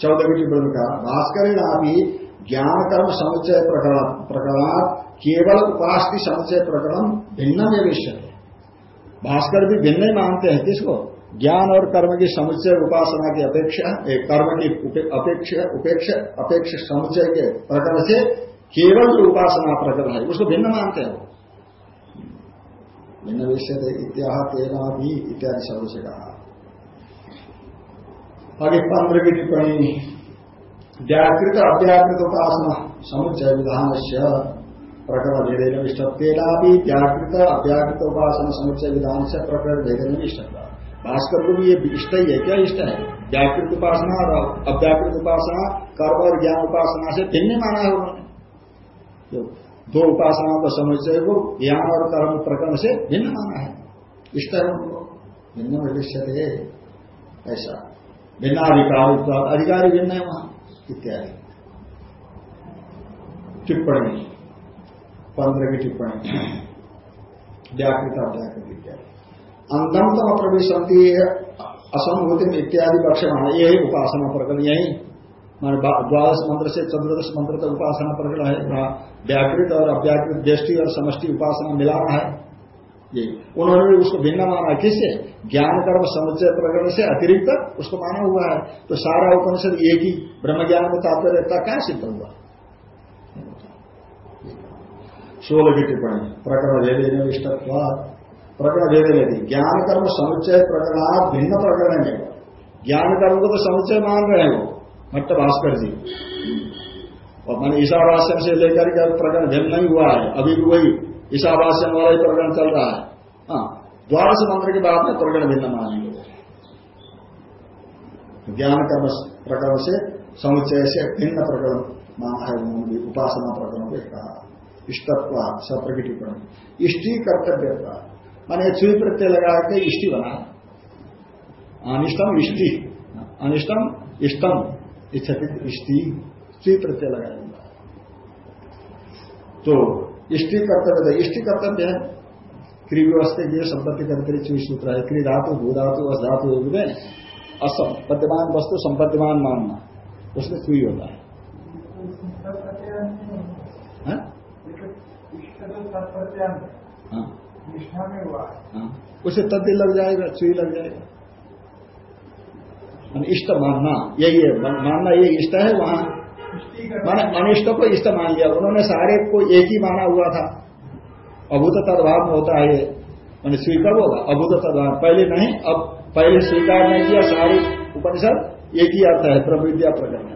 चौदह की ब्रह्म का भास्करेणा भी ज्ञान कर्म समुच्चय प्रकरण केवल उपास की समुचय प्रकरण भिन्न में विषय है भास्कर भी भिन्न ही मानते हैं, किसको? ज्ञान और कर्म की समुच्चय उपासना की अपेक्षा एक कर्म की अपेक्षा, उपेक्षा, अपेक्षा समुच्चय के प्रकरण से केवल जो उपासना प्रकरण है, उसको भिन्न मानते हैं भिन्न विषय इत्याह तेना भी इत्यादि शब्द से कहा। आगे पंद्रह की टिप्पणी। व्याकृत अव्याकृत उपासना, समुच्चय विधान से प्रकरण भेदेन इष्टेना भी व्याकृत अव्याकृत उपासना, समुच्चय विधान से प्रकरण भेदेन इष्टता भास्कर को भी ये इष्ट ही है, क्या इष्ट है? व्याकृत उपासना और अव्याकृत उपासना, कर्म और ज्ञान उपासना से भिन्न माना है उन्होंने। तो दो उपासना का समुचय को ज्ञान और कर्म प्रकरण से भिन्न माना है। इष्ट है उनको। भिन्न भविष्य ऐसा। भिन्नाधिकार, अधिकारी भिन्न है वहाँ। इत्यादि। टिप्पणी। पंद्रह की टिप्पणी। व्याकृता व्याकृत इत्यादि। अंतमतम प्रवेशंति असंभूति इत्यादि लक्षण यही उपासना प्रकरण, यही। मान द्वादश मंत्र से चतुर्दश मंत्र तक उपासना प्रकरण है, व्याकृत और अव्याकृत, दृष्टि और समष्टि उपासना मिलाना है। ये। उन्होंने भी उसको भिन्न माना। किससे? ज्ञान कर्म समुचय प्रकरण से अतिरिक्त उसको माना हुआ है। तो सारा उपनिषद एक ही ब्रह्म ज्ञान में तात्पर्य क्या सिद्ध हुआ? सोलह की टिप्पणी। प्रकरण भेदे प्रकरण भेद लेती ज्ञान कर्म समुच्चय प्रकरण भिन्न प्रकरण है। ज्ञान कर्म को तो समुच्चय मान रहे हो, भट्ट भास्कर जी। और मैंने ईशावास्यम से लेकर के प्रकरण भिन्न नहीं हुआ है। अभी भी वही ईशावास्यम वाला ही प्रकरण चल रहा है। हाँ द्वादश मंत्र के बाद में प्रकरण भिन्न मानेंगे। ज्ञान कर्म प्रकरण से समुच्चय से भिन्न प्रकरण माना है उन्होंने, उपासना प्रकरण को कहा। इष्टत्व सप्रकटी टिप्पणी इष्टि कर्तव्य मैंने चुई प्रत्यय लगा के इष्टि बना। अनिष्टम इष्टि। अनिष्टम इष्टम। इच्छति इष्टि। चुई प्रत्यय लगाएँगे तो इष्टि कर्तव्य था इष्टि कर्तव्य है क्री व्यवस्था की संपत्ति करते चुई सूत्र है। क्री धातु, भू धातु धातु असंपद्यमान वस्तु संपद्यमान मानना। उसमें चुई होता है। हाँ? हाँ। में हाँ। उसे तद्दी लग जाएगा सुई लग जाएगा। इष्ट मानना, यही है। मानना ये इष्ट है, वहाँ माने अनिष्ट को इष्ट मान लिया उन्होंने सारे को एक ही माना हुआ था। अभूत तदभाव में होता है मैंने स्वीकार होगा। अभूत तदभाव। पहले नहीं, अब पहले स्वीकार नहीं किया, सारे उपनिषद एक ही अर्थ है प्रविद्या प्रकरण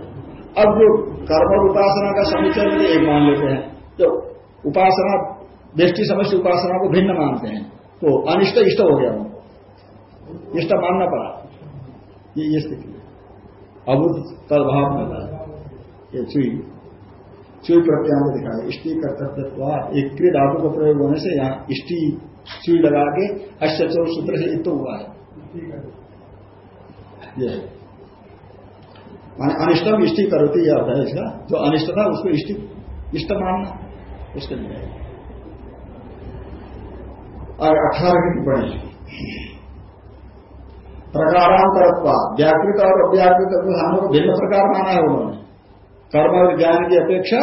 अब जो कर्म उपासना का समुचय में एक मान लेते हैं। जो उपासना, दृष्टि समस्या उपासना को भिन्न मानते हैं। तो अनिष्ट इष्ट हो गया। इष्ट मानना पड़ा। ये ये स्थिति अभूत तदभाव में ये चुई चुई प्रत्याम में दिखाया इष्टि कर्तव्य एक क्रिय धातु का प्रयोग होने से यहाँ इष्टि चुई लगा के अश्य चौर सूत्र से युक्त हुआ है। ये माने अनिष्टम इष्टि करोती यह अर्थ है इसका। जो अनिष्ट था उसको इष्टि, इष्ट मानना, उसके लिए और अठारह की टिप्पणी। प्रकारांतरत्व, व्याकृत और अव्याकृत को भिन्न प्रकार माना है उन्होंने। कर्म और ज्ञान की अपेक्षा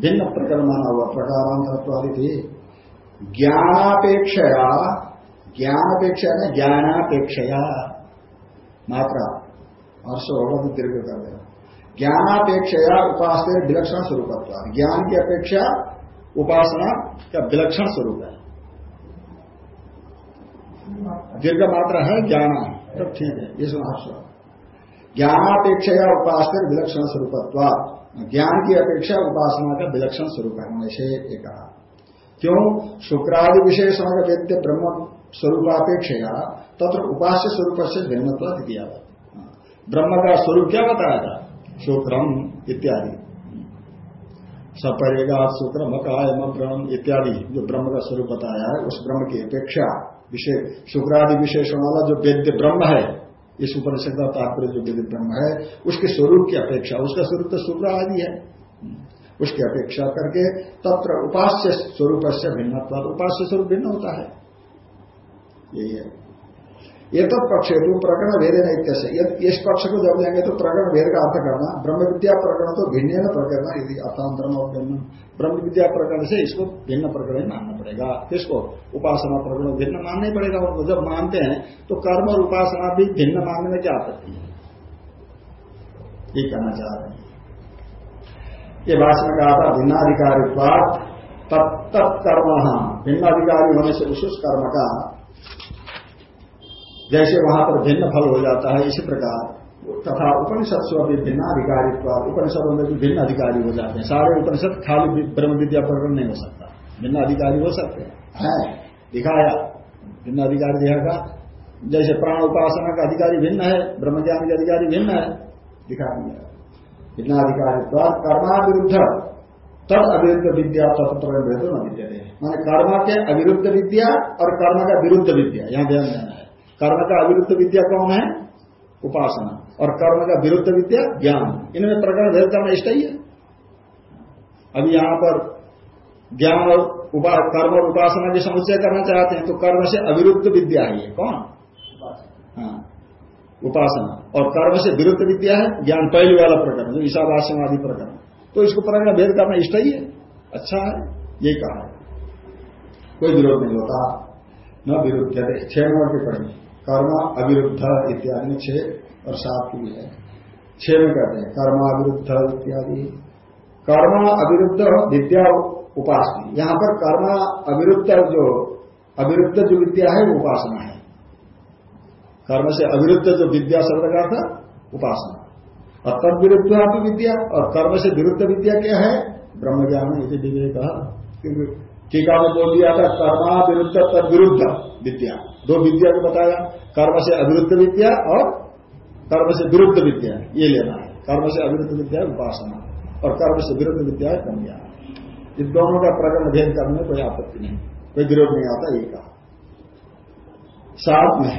भिन्न प्रकार माना हुआ प्रकारांतरत्व आदि थी ज्ञानापेक्षया ज्ञानापेक्षा न, ज्ञानापेक्षया मात्रा हर्ष होगा तो दीर्घ कर देना ज्ञानापेक्षया उपासना विलक्षण स्वरूप ज्ञान की अपेक्षा उपासना का विलक्षण स्वरूप है। दीर्घ मात्रा है ज्ञान, तब ठीक है, ये सुना ज्ञानापेक्षा उपासना विलक्षण स्वरूपत्व ज्ञान की अपेक्षा उपासना का विलक्षण स्वरूप है होने से एक कहा। क्यों? शुक्रादि का व्यक्ति ब्रह्म स्वरूपापेक्षा तथा उपास्य स्वरूप से भिन्नत्व दिया ब्रह्म का स्वरूप क्या बताया था? शुक्रम इत्यादि। सपरेगा शुक्र मकाय ब्रह्म इत्यादि, जो ब्रह्म का स्वरूप बताया है, उस ब्रह्म की अपेक्षा विशेष शुक्रादि विशेषण वाला जो वेद्य ब्रह्म है इस उपनिषद का तात्पर्य जो विदित ब्रह्म है, उसके स्वरूप की अपेक्षा, उसका स्वरूप तो शुक्र आदि है। उसकी अपेक्षा करके तत्र उपास्य स्वरूप से भिन्न उपास्य स्वरूप भिन्न होता है। यही है। ये तो पक्ष हेतु प्रकरण भेद नहीं से इस पक्ष को जब लेंगे तो प्रकरण भेद का अर्थ करना ब्रह्म विद्या प्रकरण तो भिन्न न प्रकरण यदि अर्थांतरम और ब्रह्म विद्या प्रकरण से इसको भिन्न प्रकरण मानना पड़ेगा। किसको उपासना प्रकरण भिन्न मानना ही पड़ेगा। उनको जब मानते हैं तो कर्म और उपासना भी भिन्न मानने में क्या आपत्ति है? ये कहना चाह रहे हैं। ये भाषण कहा था भिन्नाधिकारी तत्कर्म भिन्नाधिकारी होने से उस कर्म का जैसे वहाँ पर भिन्न फल हो जाता है, इसी प्रकार तथा उपनिषद से अभी भिन्न अधिकारी उपनिषदों में भी भिन्न अधिकारी हो जाते हैं। सारे उपनिषद खाली ब्रह्म विद्या प्रकरण नहीं हो सकता। भिन्न अधिकारी हो सकते हैं। दिखाया। भिन्न अधिकारी दिखागा जैसे प्राण उपासना का अधिकारी भिन्न है, ब्रह्म ज्ञान के अधिकारी भिन्न है, दिखा दिया। भिन्न अधिकारी कर्मा विरुद्ध तद अविरुद्ध विद्या तत्व भेदो विद्या माने कर्म के अविरुद्ध विद्या और कर्म का विरुद्ध विद्या, यहाँ ध्यान देना है। कर्म का अविरुद्ध विद्या कौन है? उपासना। और कर्म का विरुद्ध विद्या ज्ञान। इनमें प्रकरण भेद करना इष्ट ही है। अभी यहाँ पर ज्ञान और उपा, कर्म और उपासना की समस्या करना चाहते हैं तो कर्म से अविरुद्ध विद्या है कौन? हाँ। उपासना। और कर्म से विरुद्ध विद्या है ज्ञान पहले वाला प्रकरण जो आदि प्रकरण। तो इसको प्रकरण भेद करना इष्ट ही है। अच्छा है ये कहा है। कोई विरोध नहीं होता। न विरुद्ध छह नंबर की पढ़ेंगे। कर्म अविरुद्ध इत्यादि में छह और सात की भी है। छह में कहते हैं, कर्म अविरुद्ध इत्यादि। कर्म अविरुद्ध विद्या उपासना। यहाँ पर कर्म अविरुद्ध जो अविरुद्ध जो विद्या है, वो उपासना है। कर्म से अविरुद्ध जो विद्या शब्द का था उपासना। और तद विरुद्ध आपकी विद्या, और कर्म से विरुद्ध विद्या क्या है? ब्रह्म ज्ञान इसे विवेक टीका में बोल दिया था, कर्मा विरुद्ध तद विरुद्ध विद्या। दो विद्या को बताया, कर्म से अविरुद्ध विद्या और कर्म से विरुद्ध विद्या, ये लेना है। कर्म से अविरुद्ध विद्या उपासना, और कर्म से विरुद्ध विद्या है कन्या। इन दोनों का प्रकरण भेद करने में कोई आपत्ति नहीं, कोई विरोध नहीं आता, ये कहा। साथ में,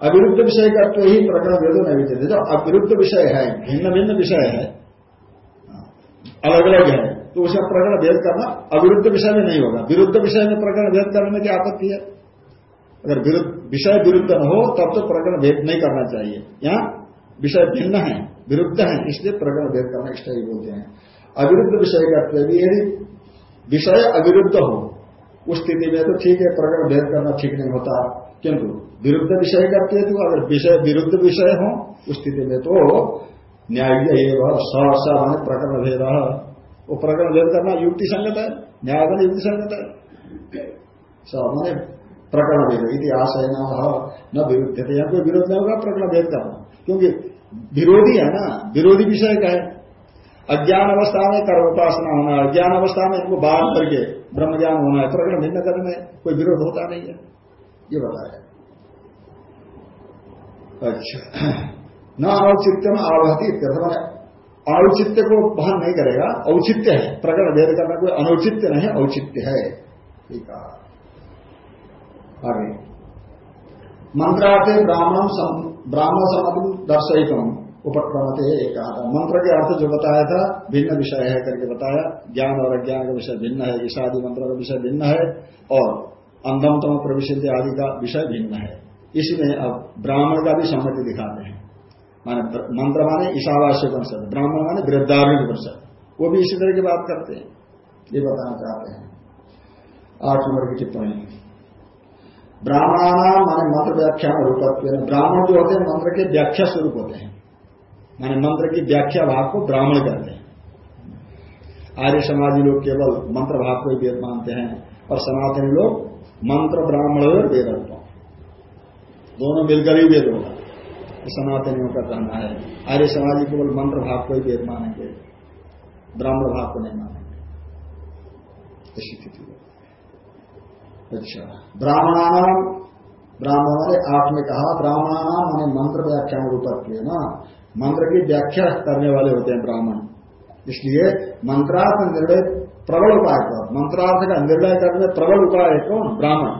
अविरुद्ध विषय का तो ही प्रकरण भेदों नहीं देते जो अविरुद्ध विषय है भिन्न भिन्न विषय है अलग अलग है तो उसका प्रकरण भेद करना अविरुद्ध विषय में नहीं होगा। विरुद्ध विषय में प्रकरण भेद करने में क्या आपत्ति है? अगर विषय विरुद्ध न हो, तब तो प्रकरण भेद नहीं करना चाहिए। यहाँ विषय भिन्न है, विरुद्ध है, इसलिए प्रकरण भेद करना इष्ट ही बोलते हैं। अविरुद्ध विषय का यदि विषय अविरुद्ध हो, उस स्थिति में तो ठीक है, प्रकरण भेद करना ठीक नहीं होता। किंतु विरुद्ध विषय करते तो अगर विषय विरुद्ध विषय हो, उस स्थिति में तो न्याय सहसा प्रकरण भेद वो प्रकरण भेद करना युक्ति संगत है, न्याय युक्ति संगत है। मैंने प्रकरण भेद इतिहास है न विरुद्ध थे यहाँ कोई विरोध नहीं होगा प्रकरण भेद करना क्योंकि विरोधी है ना? विरोधी विषय का है। अज्ञान अवस्था में कर्म उपासना होना है अज्ञान अवस्था में इनको बात करके ब्रह्म ज्ञान होना है। प्रकरण भिन्न कर्म में कोई विरोध होता नहीं है। ये बताया अच्छा। न औचित्यम आवहती औचित्य को वहन नहीं करेगा। औचित्य है। प्रकरण भेद करना कोई अनौचित्य नहीं औचित्य है। ठीक है आगे मंत्रार्थे ब्राह्मण ब्राह्मण समतुल दर्शयितम उपक्रमते एक। कहा मंत्र के अर्थ जो बताया था, भिन्न विषय है करके बताया। ज्ञान और अज्ञान का विषय भिन्न है ईशादि मंत्र का विषय भिन्न है, और अंधमतम प्रविशुद्धि आदि का विषय भिन्न है। इसमें अब ब्राह्मण का भी सम्मति दिखाते हैं। माने मंत्र माने ईशावास्य परिषद, ब्राह्मण माने वृद्धार्मिक परिषद। वो भी इसी तरह की बात करते हैं। ये बताना चाहते हैं। आठ नंबर की टिप्पणी। ब्राह्मणानाम माने मंत्र व्याख्या रूपत्व ब्राह्मण जो होते हैं, मंत्र के व्याख्या स्वरूप होते हैं। माने मंत्र की व्याख्या भाग को ब्राह्मण कहते हैं। आर्य समाजी लोग केवल मंत्र भाग को ही वेद मानते हैं, और सनातनी लोग मंत्र ब्राह्मण वेद दोनों मिलकर ही वेद होगा। सनातनियों का कहना है। आर्य समाजी केवल मंत्र भाव को ही वेद मानेंगे, ब्राह्मण भाव को नहीं मानेंगे। स्थिति अच्छा। ब्राह्मणानाम ब्राह्मणों ने में कहा ब्राह्मणानाम मैंने मंत्र व्याख्यान रूपत्व ना। मंत्र की व्याख्या करने वाले होते हैं ब्राह्मण। इसलिए मंत्रार्थ निर्णय प्रबल उपाय का मंत्रार्थ का निर्णय करने प्रबल उपाय है कौन? ब्राह्मण।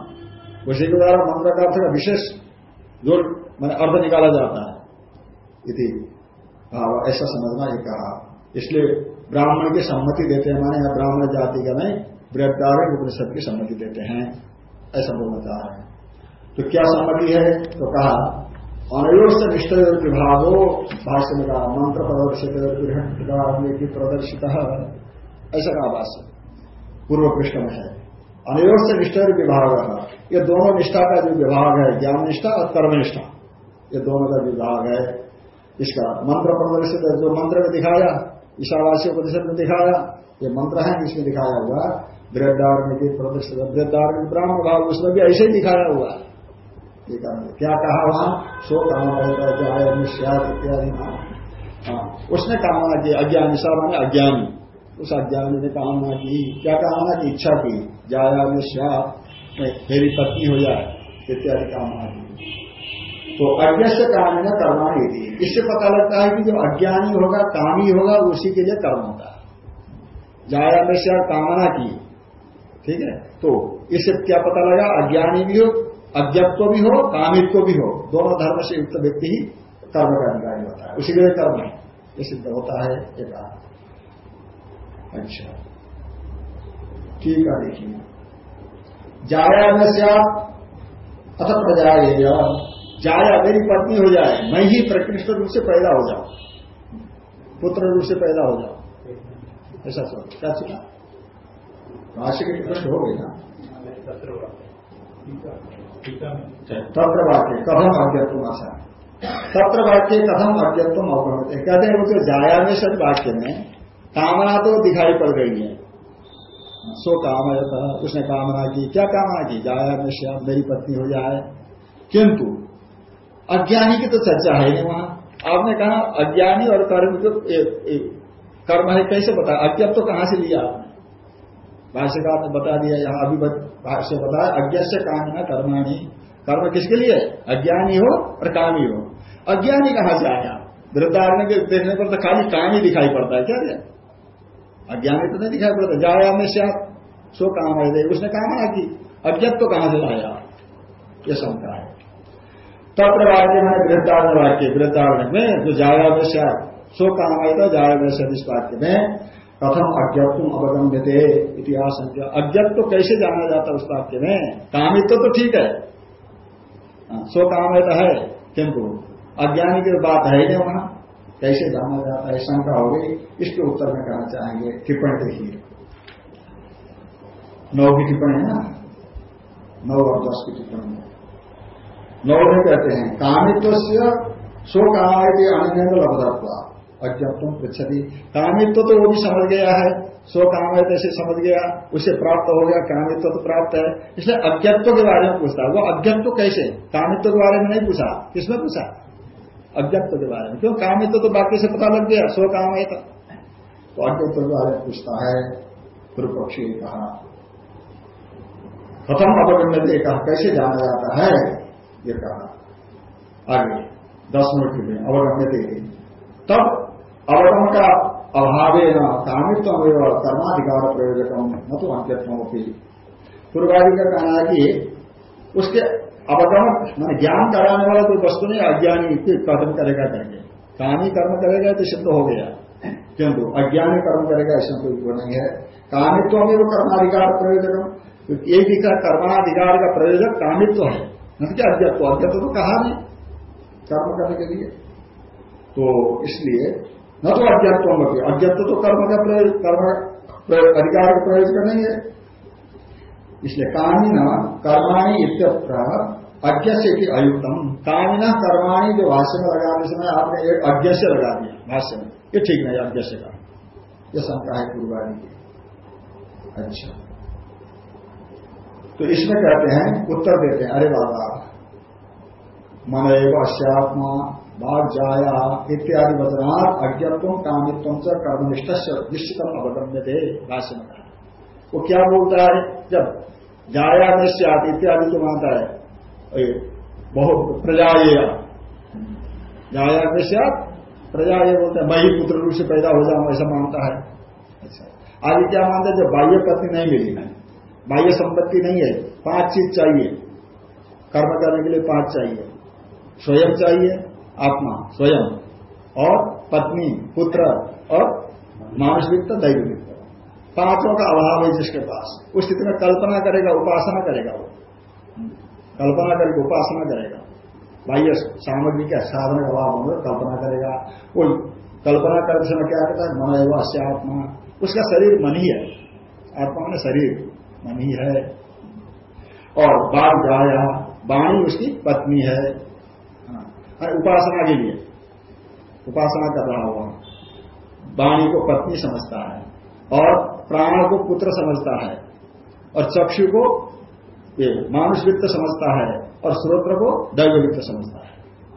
उसी के द्वारा मंत्र का अर्थ का विशेष जो मैंने अर्थ निकाला जाता है। यदि भाव, ऐसा समझना ही कहा। इसलिए ब्राह्मण की सम्मति देते हैं। माने ब्राह्मण जाति का नहीं बृहदारण उपनिषद की सम्मति देते हैं। ऐसा बोलना चाह रहे हैं। तो क्या सम्मति है? तो कहा अनयोग से निष्ठ विभागो भाष्य में कहा मंत्र प्रदर्शित प्रदर्शित। ऐसा कहा भाष्य। पूर्व पृष्ठ में है। अनयोग से निष्ठा विभाग ये दोनों निष्ठा का जो विभाग है ज्ञान निष्ठा और कर्मनिष्ठा, ये दोनों का विभाग है। इसका मंत्र प्रदर्शित जो मंत्र में दिखाया, ईशावासी उपनिषद में दिखाया, ये मंत्र है इसमें दिखाया हुआ वृद्धार्म की प्रदर्शित वृद्धार्म ब्राह्मण भाव उसमें भी ऐसे ही दिखाया हुआ है। क्या कहा वहाँ सो कामना जाए निश्चात इत्यादि हाँ उसने कामना की, अज्ञानी सा माने अज्ञानी। उस अज्ञानी ने कामना की, क्या कामना की? इच्छा की। जाया निश्चात मेरी पत्नी हो जाए, इत्यादि कामना की। तो अज्ञ से काम न कर्माणी थी इससे पता लगता है कि जो अज्ञानी होगा, कामी होगा, उसी के लिए कर्म होता है। जाया में कामना की। ठीक है? तो इससे क्या पता लगा? अज्ञानी भी हो, अज्ञत्व भी हो, कामित्व भी हो। दोनों धर्म से युक्त व्यक्ति ही कर्म का अधिकारी होता है। उसी के लिए कर्म है। ये सिद्ध होता है कहा अच्छा। ठीक है, देखिए। जाया से अथ प्रजाए जाया मेरी पत्नी हो जाए, मैं ही प्रकृष्ट रूप से पैदा हो जाऊँ। पुत्र रूप से पैदा हो जाऊँ। ऐसा सब क्या चुका राशि के प्रश्न हो गई ना? तत्र वाक्य कथम अज्ञत्व आशा? तत्र वाक्य कथम अज्ञत्व अवगमत? कहते हैं जो जाया में सर वाक्य में कामना तो दिखाई पड़ गई है। सो काम उसने कामना की। क्या कामना की? जाया में से मेरी पत्नी हो जाए। किंतु, अज्ञानी की तो चर्चा है नहीं वहाँ। आपने कहा, अज्ञानी और कर्म जो कर्म है, कैसे बताया अज्ञात तो कहाँ से लिया आपने? भाष्यकार ने बता दिया, यहाँ अभी भाष्य बताया अज्ञ से काम न कर्माणी। कर्म किसके लिए? अज्ञानी हो और कामी हो। अज्ञानी कहाँ से आया? वृद्धारण के देखने पर तो खाली काम ही दिखाई पड़ता है, क्या रे? अज्ञानी तो नहीं दिखाई पड़ता। जाया में से सो काम है उसने कामना की। अज्ञत तो कहाँ से लाया? ये शंका है। तत्र वाक्य में वृद्धारण वाक्य। वृद्धारण में जो जाया में से सो काम आएगा जाया में से इस वाक्य में कथम अज्ञत्व अवगम्यते इतिहास अज्ञत्व कैसे जाना जाता है उस वाक्य में? कामित्व तो ठीक है। हाँ, सो कामित है किंतु अज्ञानी की बात है नहीं वहाँ कैसे जाना जाता है? शंका हो गई। इसके उत्तर में कहना चाहेंगे टिप्पणी देखिए। नौ की टिप्पणी है ना? नौ और दस की टिप्पणी नौ में कहते हैं कामित्व से सो कामायती अन्य लभदत्वा अज्ञातम पृछति कामित्व तो वो भी समझ गया है। सो काम है तैसे समझ गया। उसे प्राप्त हो गया, कामित्व तो प्राप्त है। इसलिए अज्ञत्व के बारे में पूछता है। वो अज्ञत्व कैसे? कामित्व के बारे में नहीं पूछा। किसमें पूछा? अज्ञत्व के बारे में। क्यों? कामित्व तो बाकी से पता लग गया। सो काम है तो। अज्ञत्व के बारे में पूछता है। पूर्व कहा प्रथम अवगण्य कहा, कैसे जाना जाता है? ये कहा, आगे, दस मिनट के लिए अवगण्य तब अवगम का अभाव न कामित्व कर्माधिकार प्रयोजक न तो अंत्यत्वी पूर्वादि का कहना है कि उसके अवगम मान ज्ञान कराने वाला कोई वस्तु नहीं, अज्ञानी कर्म करेगा करेंगे कामी कर्म करेगा तो सिद्ध हो गया। किंतु अज्ञानी कर्म करेगा इसमें कोई नहीं है। कामित्व में वो कर्माधिकार प्रयोजक एक भी कर्माधिकार का प्रयोजक कामित्व है। नहीं क्या अज्ञत्व? अज्ञत्व तो कहा नहीं कर्म करने के लिए। तो इसलिए न तो अज्ञत्व अज्ञत्व तो कर्म का कर्म अधिकार का प्रयोग का नहीं है। इसलिए कामिना कर्माणी इत्यत्र अज्ञ से भी अयुक्तम। कामिना कर्माणी जो भाष्य में लगाने समय आपने एक अज्ञ से लगा दिया भाष्य में। ये ठीक नहीं अज्ञ से का। यह शंका है गुरुवारी की। अच्छा। तो इसमें कहते हैं, उत्तर देते हैं, अरे बाबा मन एवं अश्यात्मा भाग जाया इत्यादि वचनात् अज्ञत्व कामित्व से कर्मनिष्ठ से निश्चितम अवगम्य थे भाष्य में वो क्या बोलता है? जब जाया निश्चात इत्यादि तो मानता है बहुत प्रजाएय जाया निश्चात प्रजा ये बोलते हैं, मैं ही पुत्र रूप से पैदा हो जाऊँ, ऐसा मानता है। अच्छा। आगे क्या मानते हैं? जब बाह्य पत्नी नहीं मिली है बाह्य संपत्ति नहीं है, पाँच चीज़ चाहिए। कर्म करने के लिए पाँच चाहिए। स्वयं चाहिए आत्मा स्वयं और पत्नी पुत्र और मानसिकता दैविकता पाँचों का अभाव है जिसके पास। उस स्थिति में कल्पना करेगा उपासना करेगा वो। कल्पना करके उपासना करेगा। बाह्य सामग्री के साधन का अभाव होगा कल्पना करेगा। वो कल्पना करते समय क्या करता है? मन एवं आत्मा। उसका शरीर मन ही है। आत्मा में शरीर मन ही है। और बाल जाया वाणी उसकी पत्नी हाँ, उपासना के लिए। उपासना कर रहा हुआ वाणी को पत्नी समझता है और प्राण को पुत्र समझता है और चक्षु को ये मानुष वित्त समझता है और श्रोत्र को दैव वित्त समझता है।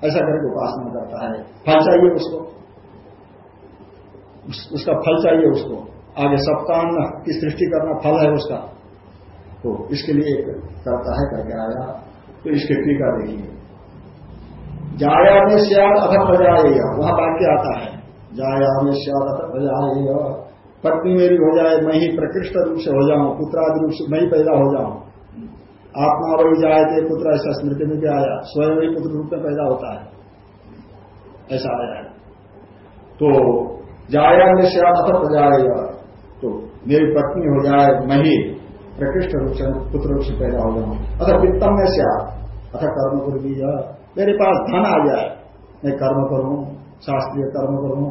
ऐसा करके उपासना करता है। फल चाहिए उसको। उस, उसका फल चाहिए उसको। आगे सप्ताह की सृष्टि करना फल है उसका। तो इसके लिए करता है करके आया। तो इसके टीका देखिए जाया में श्याद अथ प्रजाएगा वहाँ वाक्य आता है। जाया में श्याद अथ प्रजाएगा पत्नी मेरी हो जाए, मैं ही प्रकृष्ट रूप से हो जाऊँ, पुत्रादि रूप से मैं ही पैदा हो जाऊँ। आत्मा वही जाए थे पुत्र ऐसा स्मृति में क्या आया, स्वयं ही पुत्र रूप में पैदा होता है। ऐसा आया है। तो जाया में श्याद अथ प्रजाएगा तो मेरी पत्नी हो जाए, मैं ही प्रकृष्ट रूप से, पुत्र रूप से पैदा हो जाऊँ। अथा वित्तम में से अथा कर्म पूर्वी मेरे पास धन आ जाए। मैं कर्म करूँ शास्त्रीय कर्म करूँ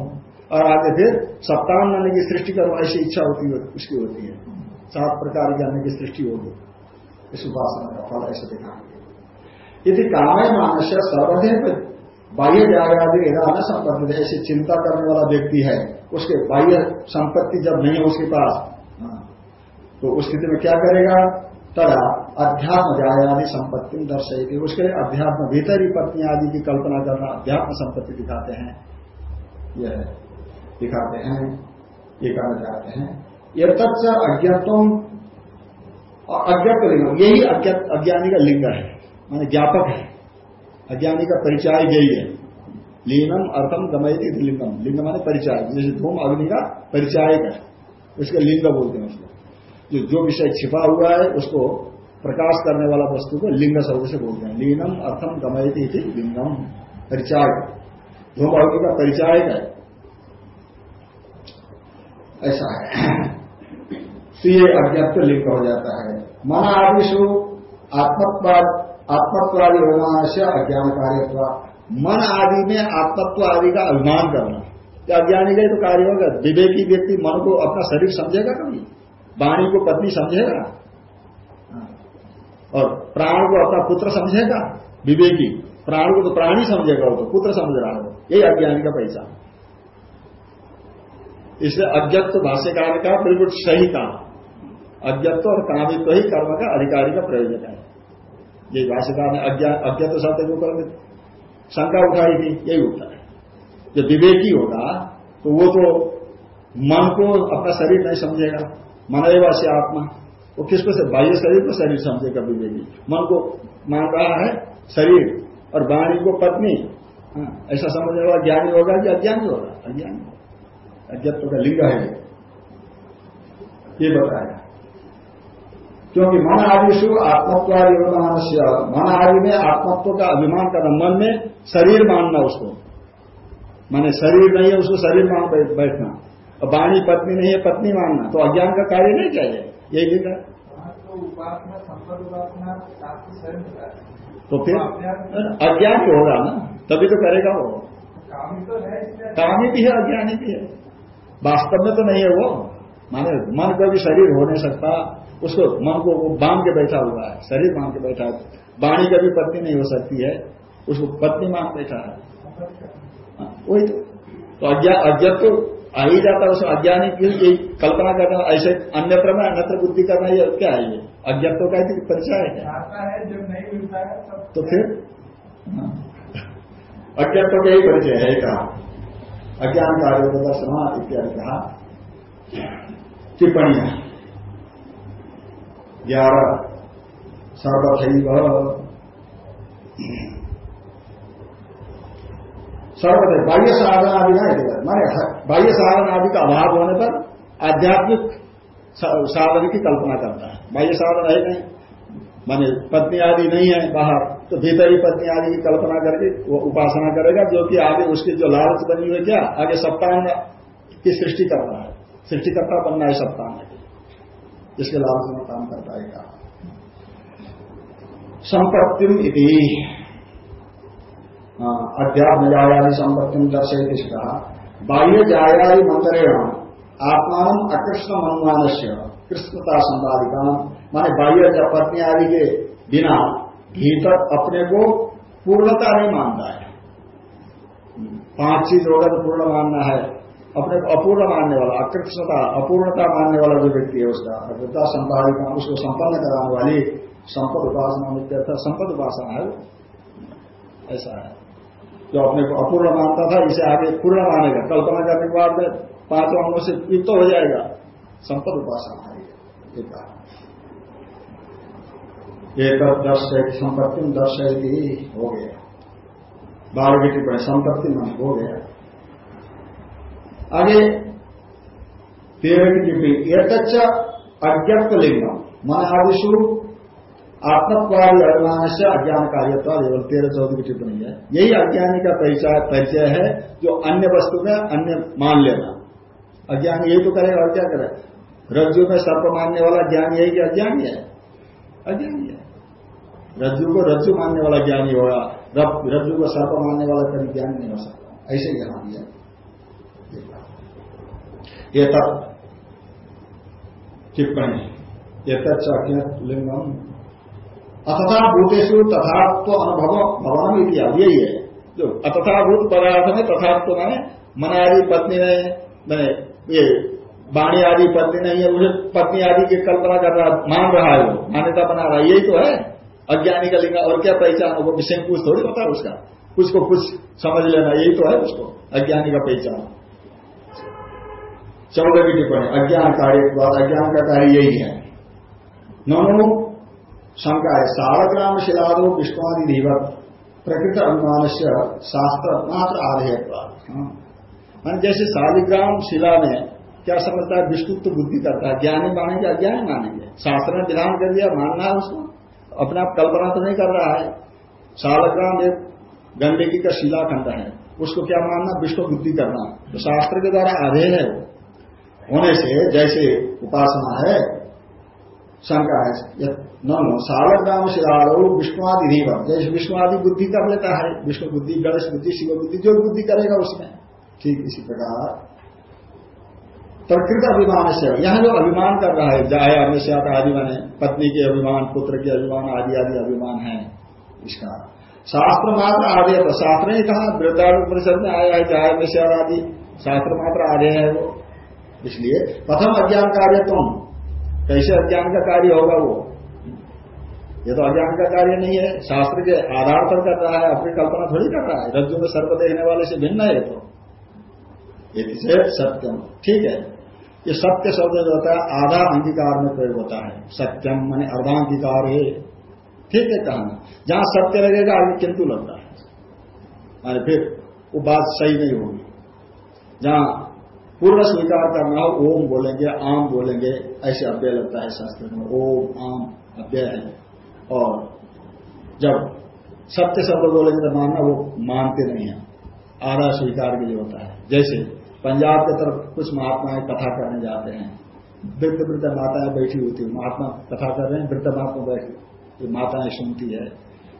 और आगे फिर सप्ताह अन्य की सृष्टि करूँ ऐसी इच्छा होती है उसकी होती है। सात प्रकार के अन्न की सृष्टि होगी। इस उपासना का फल ऐसे दिखाएँगे यदि कामय मानस्य सर्वदेव बाह्य जागरादि न संपत्ति ऐसी चिंता करने वाला व्यक्ति है। उसके बाह्य संपत्ति जब नहीं है उसके पास हाँ, तो उस स्थिति में क्या करेगा? तदा अध्यात्म जायादि संपत्ति दर्शेगी उसके अध्यात्म भीतर ही पत्नी आदि की कल्पना करना, अध्यात्म संपत्ति दिखाते हैं। यह दिखाते हैं ये कहना चाहते हैं। ये तत्व अज्ञातम अज्ञात लिंग। यही अज्ञानी का लिंग है, माने ज्ञापक है। अज्ञानी का परिचय यही है। लीनम अर्थम गमयती लिंगम। लिंग माने परिचय। जैसे धूम, अग्नि का परिचायक है। उसका लिंग बोलते हैं उसको। जो विषय छिपा हुआ है, उसको प्रकाश करने वाला वस्तु को लिंग शब्द से बोलते हैं। लीनम अर्थम गमयती थी लिंगम। परिचाय धूम अग्नि का परिचायक है। ऐसा है। तो ये अज्ञात लिंग हो जाता है। मन आदिशु आत्मत्वाद आत्मत्वादि होना से अज्ञान कार्य मन आदि में आत्मत्व आदि का अभिमान करना। अज्ञानी का तो कार्य होगा। विवेकी व्यक्ति मन को अपना शरीर समझेगा कभी? वाणी को पत्नी समझेगा? और प्राण को अपना पुत्र समझेगा, विवेकी, प्राण को तो प्राणी समझेगा वो तो पुत्र समझ रहा हो यही अज्ञानी का पहचान। इसलिए अज्ञत्व भाष्यकार का बिल्कुल सही काम। अज्ञत्व और कामित्व ही कर्म का अधिकारी का प्रयोजन है। ये भाष्यकार ने अज्ञात शब्द को कर शंका उठाई थी, यही उठता है। जब विवेकी होगा तो वो तो मन को अपना शरीर नहीं समझेगा। मन से आत्मा वो किसको से? बाह्य शरीर को शरीर समझेगा विवेकी मन को मान रहा है शरीर और वाणी को पत्नी। हाँ, ऐसा समझने वाला ज्ञानी होगा कि अज्ञानी होगा? अज्ञानी अज्ञत्व का लिंग है। ये बताया। क्योंकि मन आदि से आत्मत्वादि मनुष्य मन आदि में आत्मत्व का अभिमान करना मन में शरीर मानना उसको। माने शरीर नहीं है उसको शरीर मान बैठना। और वाणी पत्नी नहीं है पत्नी मानना। तो अज्ञान का कार्य नहीं चाहिए। यही लिखा तो फिर अज्ञान तो होगा ना? तभी तो करेगा वो। कामी भी है अज्ञानी भी है। वास्तव में तो नहीं है वो। माने मन का भी शरीर हो नहीं सकता। उसको मन को वो बाँध के बैठा हुआ है। शरीर बाँध के बैठा है। वाणी कभी पत्नी नहीं हो सकती है। उसको पत्नी मान बैठा है। हाँ, वही तो, तो अज्ञात तो आ ही जाता है उसमें अज्ञानी की कल्पना करना ऐसे अन्यत्र में अन्यत्र बुद्धि करना ये क्या है ये? अज्ञात तो कहते परिचय है। तो फिर हाँ। अज्ञात तो यही परिचय है कहा अज्ञान कार्य प्रदर्शना इत्यादि कहा। टिप्पणियाँ ग्यारह। सर्वथैव। सर्वथ बाह्य साधन आदि ना माने बाह्य साधन आदि का अभाव होने पर आध्यात्मिक साधन की कल्पना करता है। बाह्य साधन है नहीं। माने पत्नी आदि नहीं है बाहर तो भीतर ही पत्नी आदि की कल्पना करके वो उपासना करेगा। जो कि आगे उसकी जो लालच बनी हुई क्या? आगे सप्ताह की सृष्टि करना है। सृष्टिकर्ता बनना है सप्ताह में। इसके लालच में काम करता है। इति। अध्यात्म जायादि संपत्तिम दर्शयति इसका बाह्य जायादि मंत्रेण आत्मान अकृष्ण अनुमान से कृष्णता संपादिका माने बाह्य या पत्नी आदि के बिना भीतर अपने को पूर्णता नहीं मानता है। पाँच चीज़ होगा तो पूर्ण मानना है। अपने को अपूर्ण मानने वाला अकृष्णता अपूर्णता मानने वाला जो व्यक्ति है उसका अकृता संपादिका उसको संपन्न कराने वाली संपद उपासना संपद उपासना है। ऐसा है। जो अपने को अपूर्ण मानता था, इसे आगे पूर्ण मानेगा। कल्पना करने के बाद में पाँचों अंगों से युक्त हो जाएगा। संपद उपासना है एक दर्शय संपत्ति, दर्शय हो गया। बारह की टिप्पणी संपत्ति मन हो गया। आगे तेरह की टिप्पणी एक अज्ञत्व लिंगम मन आदिशु आत्मत्वादी अभिमान से अज्ञान कार्यत्व केवल तेरह चौदह की टिप्पणी है। यही अज्ञानी का परिचय परिचय है, जो अन्य वस्तु में अन्य मान लेना अज्ञानी यही तो करेगा और क्या करे? रज्जु में सर्प मानने वाला ज्ञान यही कि अज्ञानी है? अज्ञानी है। रज्जु को रज्जु मानने वाला ज्ञानी होगा। रज्जु को सर्प मानने वाला कभी ज्ञान नहीं हो सकता। ऐसे यहाँ दिया ये तब टिप्पणी। ये तत्त लिंगम अतथा भूतेषु तथात्व अनुभव भवन इतिहास यही है जो अतथाभूत पदार्थ में तथात्व मैंने मन आदि पत्नी ने, मैंने ये वाणी आदि पत्नी नहीं है उसे पत्नी आदि की कल्पना कर रहा मान रहा है वो। मान्यता बना रहा है। यही तो है। अज्ञानी का लिंग और क्या पहचान होगा? विषय कुछ थोड़ी होता है उसका। कुछ को कुछ समझ लेना यही तो है उसको। अज्ञानी का पहचान। चौदह की टिप्पणी। अज्ञान कार्य अज्ञान का कार्य यही है। नमो शंका है सालग्राम शिलादो विष्णुआदि धीवत प्रकृत अनुमान से शास्त्र मात्र आधेयत्व। हाँ। जैसे शालिग्राम शिला में क्या समझता है विष्णुत्व बुद्धि करता है, ज्ञानी मानेंगे, अज्ञानी मानेंगे? शास्त्र ने विधान कर दिया, मानना है उसको। अपने आप कल्पना तो नहीं कर रहा है। सालग्राम एक गंडकी का शिला शिलाखंड है। उसको क्या मानना विष्णु बुद्धि करना। तो शास्त्र के द्वारा आधे है होने से जैसे उपासना है शंका है न सालग्राम शिलारो विष्णुआदि धीवन जैसे विष्णुआदि बुद्धि कर लेता है। विष्णु बुद्धि, गणेश बुद्धि, शिव बुद्धि, जो बुद्धि करेगा उसमें। ठीक इसी प्रकार। प्रकृत अभिमान से, यहाँ जो अभिमान कर रहा है, जाया हमेशा आदि माने, पत्नी के अभिमान, पुत्र के अभिमान, आदि आदि अभिमान है, इसका। शास्त्र मात्र आदि तो शास्त्र ने कहा वृद्धार्थ परिषद में आया है, जाया हमेशा आदि। शास्त्र मात्र आदि है वो। इसलिए, प्रथम अज्ञान कार्य तुम कैसे अज्ञान का कार्य होगा वो। ये तो अज्ञान का कार्य नहीं है, शास्त्र के आधार पर कर रहा है, अपनी कल्पना थोड़ी कर रहा है। रज्जु में सर्प देखने वाले से भिन्न है तो। ये सत्यम। ठीक है। ये सत्य शब्द जो होता है, आधा अंगीकार में प्रयोग होता है। सत्यम माने अर्धांगीकार है। ठीक है कहना जहाँ सत्य लगेगा, आगे किंतु लगता है। माने फिर वो बात सही नहीं होगी। जहाँ पूर्ण स्वीकार करना, ओम बोलेंगे, आम बोलेंगे, ऐसे अव्यय लगता है शास्त्र में, ओम, आम, अव्यय है। और जब सत्य शब्द बोलेंगे तो मानना, वो मानते नहीं है। आधा स्वीकार के लिए होता है। जैसे पंजाब की तरफ़ कुछ महात्माएँ कथा करने जाते हैं। वृद्ध वृद्ध माताएँ बैठी होती है। महात्मा कथा कर रहे हैं, वृद्ध महात्मा बैठी माताएँ सुनती है।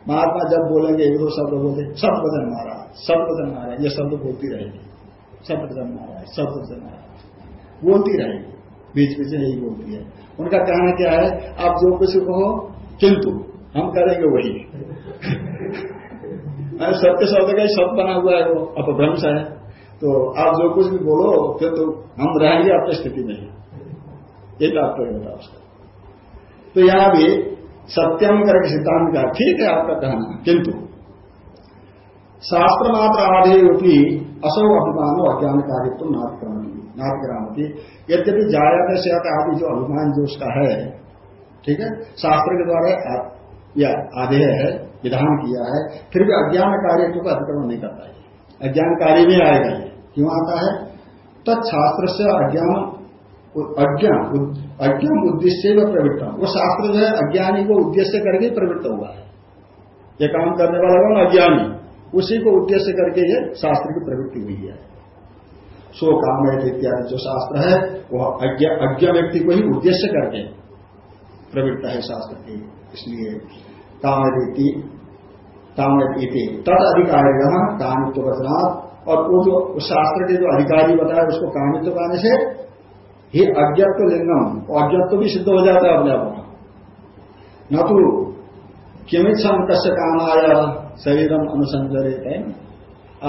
महात्मा जब बोलेंगे, एक दो शब्द बोलते सब वज़न मारा सब वज़न मारा, ये शब्द बोलती रहेगी। सब वज़न मारा सब वज़न मारा बोलती रहेगी बीच बीच में यही बोलती है। उनका कहना क्या है? आप जो कुछ कहो, किंतु हम करेंगे वही। सत्य शब्द का ही शब्द बना हुआ है वो, अपभ्रंश है। तो आप जो कुछ भी बोलो फिर तो हम रहेंगे अपनी स्थिति में ही ये तात्पर्य होता उसका तो यहाँ भी सत्यम करके सिद्धांत का, ठीक है, आपका कहना, किंतु शास्त्र मात्र आधेयोपी असौ अभिमान अज्ञान कार्य तो कार्यत्व नाटक्रामती यद्यपि जाया में से आदि जो अभिमान जो उसका है, ठीक है? शास्त्र के द्वारा या आधेय है, विधान किया है, फिर भी अज्ञान कार्यत्व का अतिक्रमण नहीं करता है। अज्ञान कार्य में आएगा क्यों आता है? तत्शास्त्र से अज्ञान अज्ञान अज्ञान उद्देश्य व प्रवृत्त वो शास्त्र जो है, अज्ञानी को उद्देश्य करके प्रवृत्त हुआ है। ये काम करने वाला कौन? अज्ञानी। उसी को उद्देश्य करके ये शास्त्र की प्रवृत्ति हुई है। सो काम है इत्यादि जो शास्त्र है वह अज्ञा व्यक्ति को ही उद्देश्य करके प्रवृत्त है शास्त्र की। इसलिए कामयती कामयती तद अधिकारी कामित्व वचनात्। और वो जो शास्त्र के जो अधिकारी बताया उसको कामित्व कहने से ही अज्ञत्व लिंगम अज्ञत्व भी सिद्ध हो जाता है अपने आप न तो किमिच्छम कश्य काम आया शरीरम अनुसंजरित है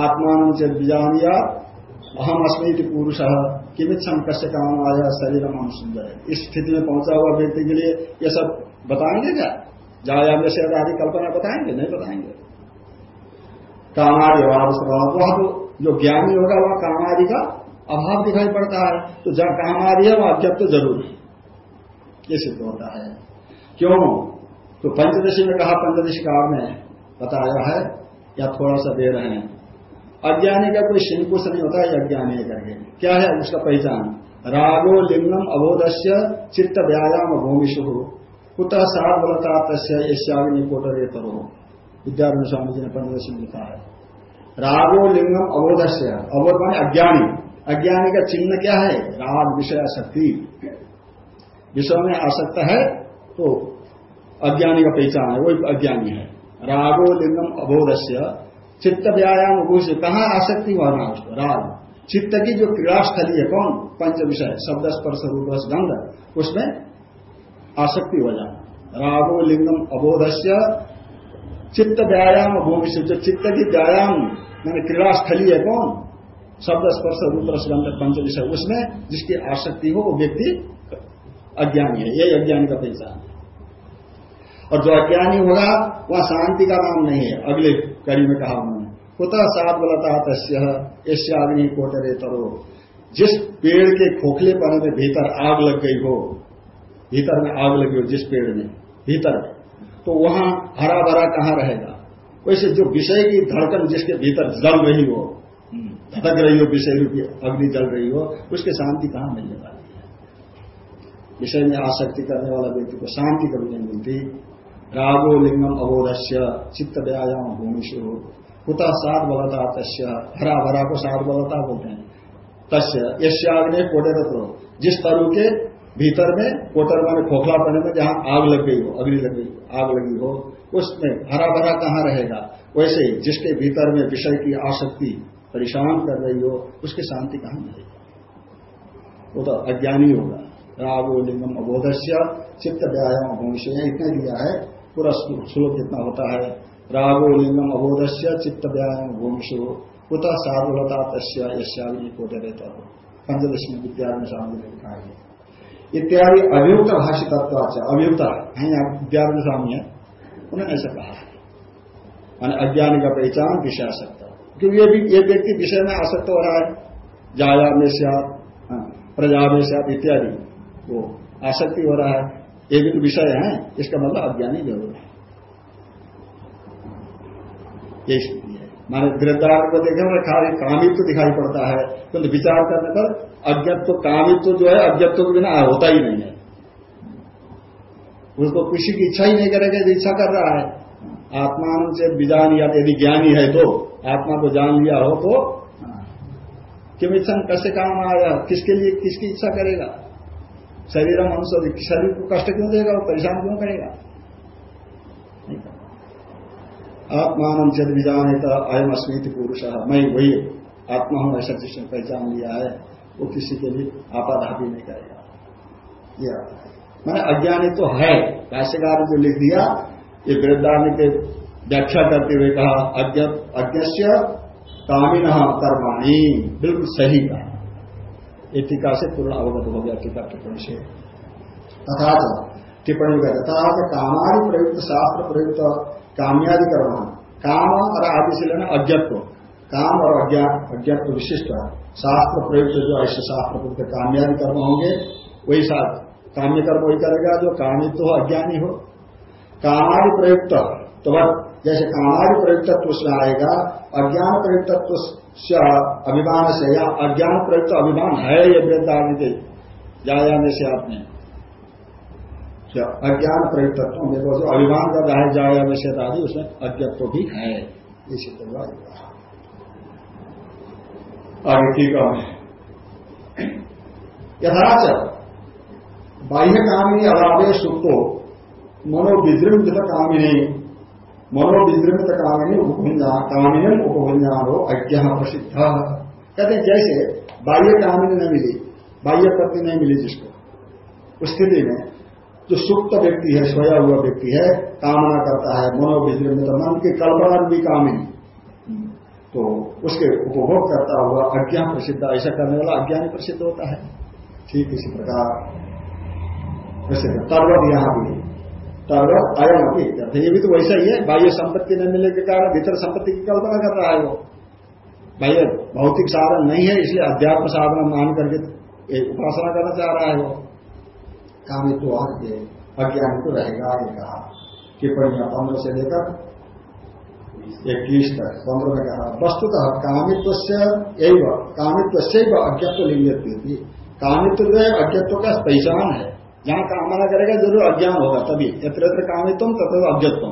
आत्मान से बीजानिया अहम अस्मित पुरुष। किमिच्छम कश्य काम आया शरीरम अनुसंजर इस स्थिति में पहुँचा हुआ व्यक्ति के लिए ये सब बताएँगे क्या? जाया में से आदि कल्पना बताएँगे? नहीं बताएँगे। कामादि अभाव स्वभाव वहाँ तो जो ज्ञानी होगा, वह कामादि का अभाव दिखाई पड़ता है। तो जहाँ कामादि है, वह अज्ञात तो ज़रूर है। ये सिद्ध होता है। क्यों? तो पंचदशी में कहा, पंचदशी काल में बताया है, या थोड़ा सा दे रहे हैं। अज्ञानी का कोई शिंकुश नहीं होता है अज्ञानी करके क्या है उसका पहचान? रागो लिंगम अबोधस्य चित्त व्यायाम भूमि भूमिशु कुतः सार बलता तस्य कोटरे तरो। विद्यारण स्वामी जी ने पंद्रह लिखा है। रागो लिंगम अबोधस्य। अबोध माने अज्ञानी। अज्ञानी का चिन्ह क्या है? राग, विषय, आसक्ति। विषय में आसक्त है तो अज्ञानी का पहचान है, वही अज्ञानी है। रागो लिंगम अबोधस्य। चित्त व्यायाम भूष कहाँ आसक्ति होना उसको? राग। चित्त की जो क्रीड़ास्थली है कौन? पंच विषय, शब्द, स्पर्श, रूप गंध, उसमें आसक्ति हो जाना रागो लिंगम अबोधस्य। चित्त व्यायाम भूमि से जो चित्त की व्यायाम मैंने क्रीड़ा स्थली है कौन? शब्द, स्पर्श, रूप गंध, पंच विषय, उसमें जिसकी आसक्ति हो, वो व्यक्ति अज्ञानी है। यही अज्ञानी का पहचान है। और जो अज्ञानी होगा, वह शांति का नाम नहीं है। अगले कड़ी में कहा उन्होंने, कुतः सात बलता तस्य ऐसे अग्नि कोटरे तरो। जिस पेड़ के खोखले पने में भीतर आग लग गई हो, भीतर में आग लगी हो जिस पेड़ में, भीतर तो वहाँ हरा भरा कहाँ रहेगा? वैसे जो विषय की धड़कन जिसके भीतर जल रही हो, धड़क रही हो, विषय रूपी अग्नि जल रही हो, उसके शांति कहाँ मिलने वाली है? विषय में आसक्ति करने वाला व्यक्ति को शांति कभी नहीं मिलती। रागो लिंगम अबोधस्य चित्त व्यायाम भूमि भूमिशु कुतः सात बलता तस्य? हरा भरा को सात बलता बोलते हैं। तस्य यश्याग्नि कोटर तो जिस तरु के भीतर में, कोटर माने खोखला पड़े में जहाँ आग लग गई हो, अग्नि लग गई, आग लगी हो, उसमें हरा भरा कहाँ रहेगा? वैसे ही जिसके भीतर में विषय की आसक्ति परेशान कर रही हो, उसकी शांति कहाँ मिलेगी? वो तो अज्ञानी होगा। रागो लिंगम अबोधस्य चित्त व्यायाम भूमिष्य इतना दिया है। पूरा श्लोक कितना होता है? रागो लिंगम अबोधस्य चित्त व्यायाम भूमिशु कुत सार्वलता तस्या यश्यावली कोटे रहता हो पंचदशी विद्या में स्वामी ने लिखा है। इत्यादि अभियुक्त भाष्य तत्व अभियुक्त है। यहाँ विद्यारण स्वामी है। उन्होंने ऐसा कहा है। मैंने अज्ञानी का पहचान विषय आसक्त क्योंकि ये भी, ये व्यक्ति विषय में आसक्त हो रहा है। जाया में से प्रजा में इत्यादि, वो आसक्ति हो रहा है। ये भी तो विषय है, इसका मतलब अज्ञानी ज़रूर है। ये स्थिति है। माने वृद्धार को देखे खाली कामित्व तो दिखाई पड़ता है, किंतु तो विचार करने पर अज्ञत्व तो कामित्व तो जो है अज्ञत्व के बिना होता ही नहीं है। उसको किसी की इच्छा ही नहीं करेगा यदि इच्छा कर रहा है। आत्मा से विजान या यदि ज्ञानी है तो आत्मा को जान लिया हो तो किम इच्छा कैसे काम आया, किसके लिए किसकी इच्छा करेगा? शरीर मनुष्य शरीर को कष्ट क्यों देगा? वो परेशान क्यों करेगा? आत्मान जद विजान अयम अस्मित पुरुष। मैं वही आत्मा हूँ, ऐसा जिसने पहचान लिया है, वो किसी के लिए आपाधापी नहीं करेगा। ये मैंने अज्ञानी तो है, भाष्यकार जो लिख दिया, ये वृद्धानी के व्याख्या करते हुए कहा, अज्ञ कामिन कर्माणी। बिल्कुल सही कहा। ये टीका से पूर्ण अवगत हो गया टीका टिप्पणी से। तथा टिप्पणी का तथा कामादि प्रयुक्त, शास्त्र प्रयुक्त, काम्यादि कर्म, काम और आदि से लेना अज्ञत्व। काम और अज्ञान अज्ञत्व विशिष्ट। शास्त्र प्रयुक्त जो ऐसे शास्त्र प्रयुक्त काम्यादि कर्म होंगे, वही साथ, काम्य कर्म वही करेगा जो कामित्व हो, अज्ञानी हो। कामादि प्रयुक्त तो जैसे कामादि प्रयुक्तत्व उसमें आएगा, अज्ञान प्रयुक्तत्व अभिमान से या अज्ञान प्रयुक्त अभिमान है ये वृद्धान्य जायाने से आपने। अज्ञान प्रयुक्तत्व देखो जो अभिमान रहा है जाया निषेध आदि उसमें अज्ञत्व भी है। सिद्ध हुआ। आगे ठीक है यथाच बाह्य कामिनी अभावे सुप्तो मनोविदृंग कामिनी। मनोविद्रमित कामिनी उपभुंजा कामिनी उपभुंजानो अज्ञा प्रसिद्ध। कहते हैं, जैसे बाह्य कामिनी न मिली बाह्य पत्नी नहीं मिली जिसको। उस स्थिति में जो सुप्त व्यक्ति है, सोया हुआ व्यक्ति है, कामना करता है मनोविद्रमित मन की कल्पना भी कामिनी। तो उसके उपभोग करता हुआ अज्ञान प्रसिद्ध, ऐसा करने वाला अज्ञानी प्रसिद्ध होता है। ठीक इसी प्रकार। प्रसिद्ध तर्वत यहाँ भी तर्वत अयम अभी ये भी तो वैसा ही है, बाह्य संपत्ति न मिलने के कारण भीतर संपत्ति की कल्पना कर रहा है वो। बाह्य भौतिक साधन नहीं है, इसलिए अध्यात्म साधन मान करके एक उपासना करना चाह रहा है वो। कामित्व तो के अज्ञान तो रहेगा आगे कहा। टिप्पणियाँ पंद्रह से लेकर इक्कीस तक, पंद्रह में कहा, वस्तुतः कामित्व से एवं कामित्व से अज्ञत्व लिंग थी कामित्व जो है अज्ञत्व का पहचान है। जहाँ कामना करेगा, ज़रूर अज्ञान होगा तभी। यत्र यत्र कामित्व तथा अज्ञत्व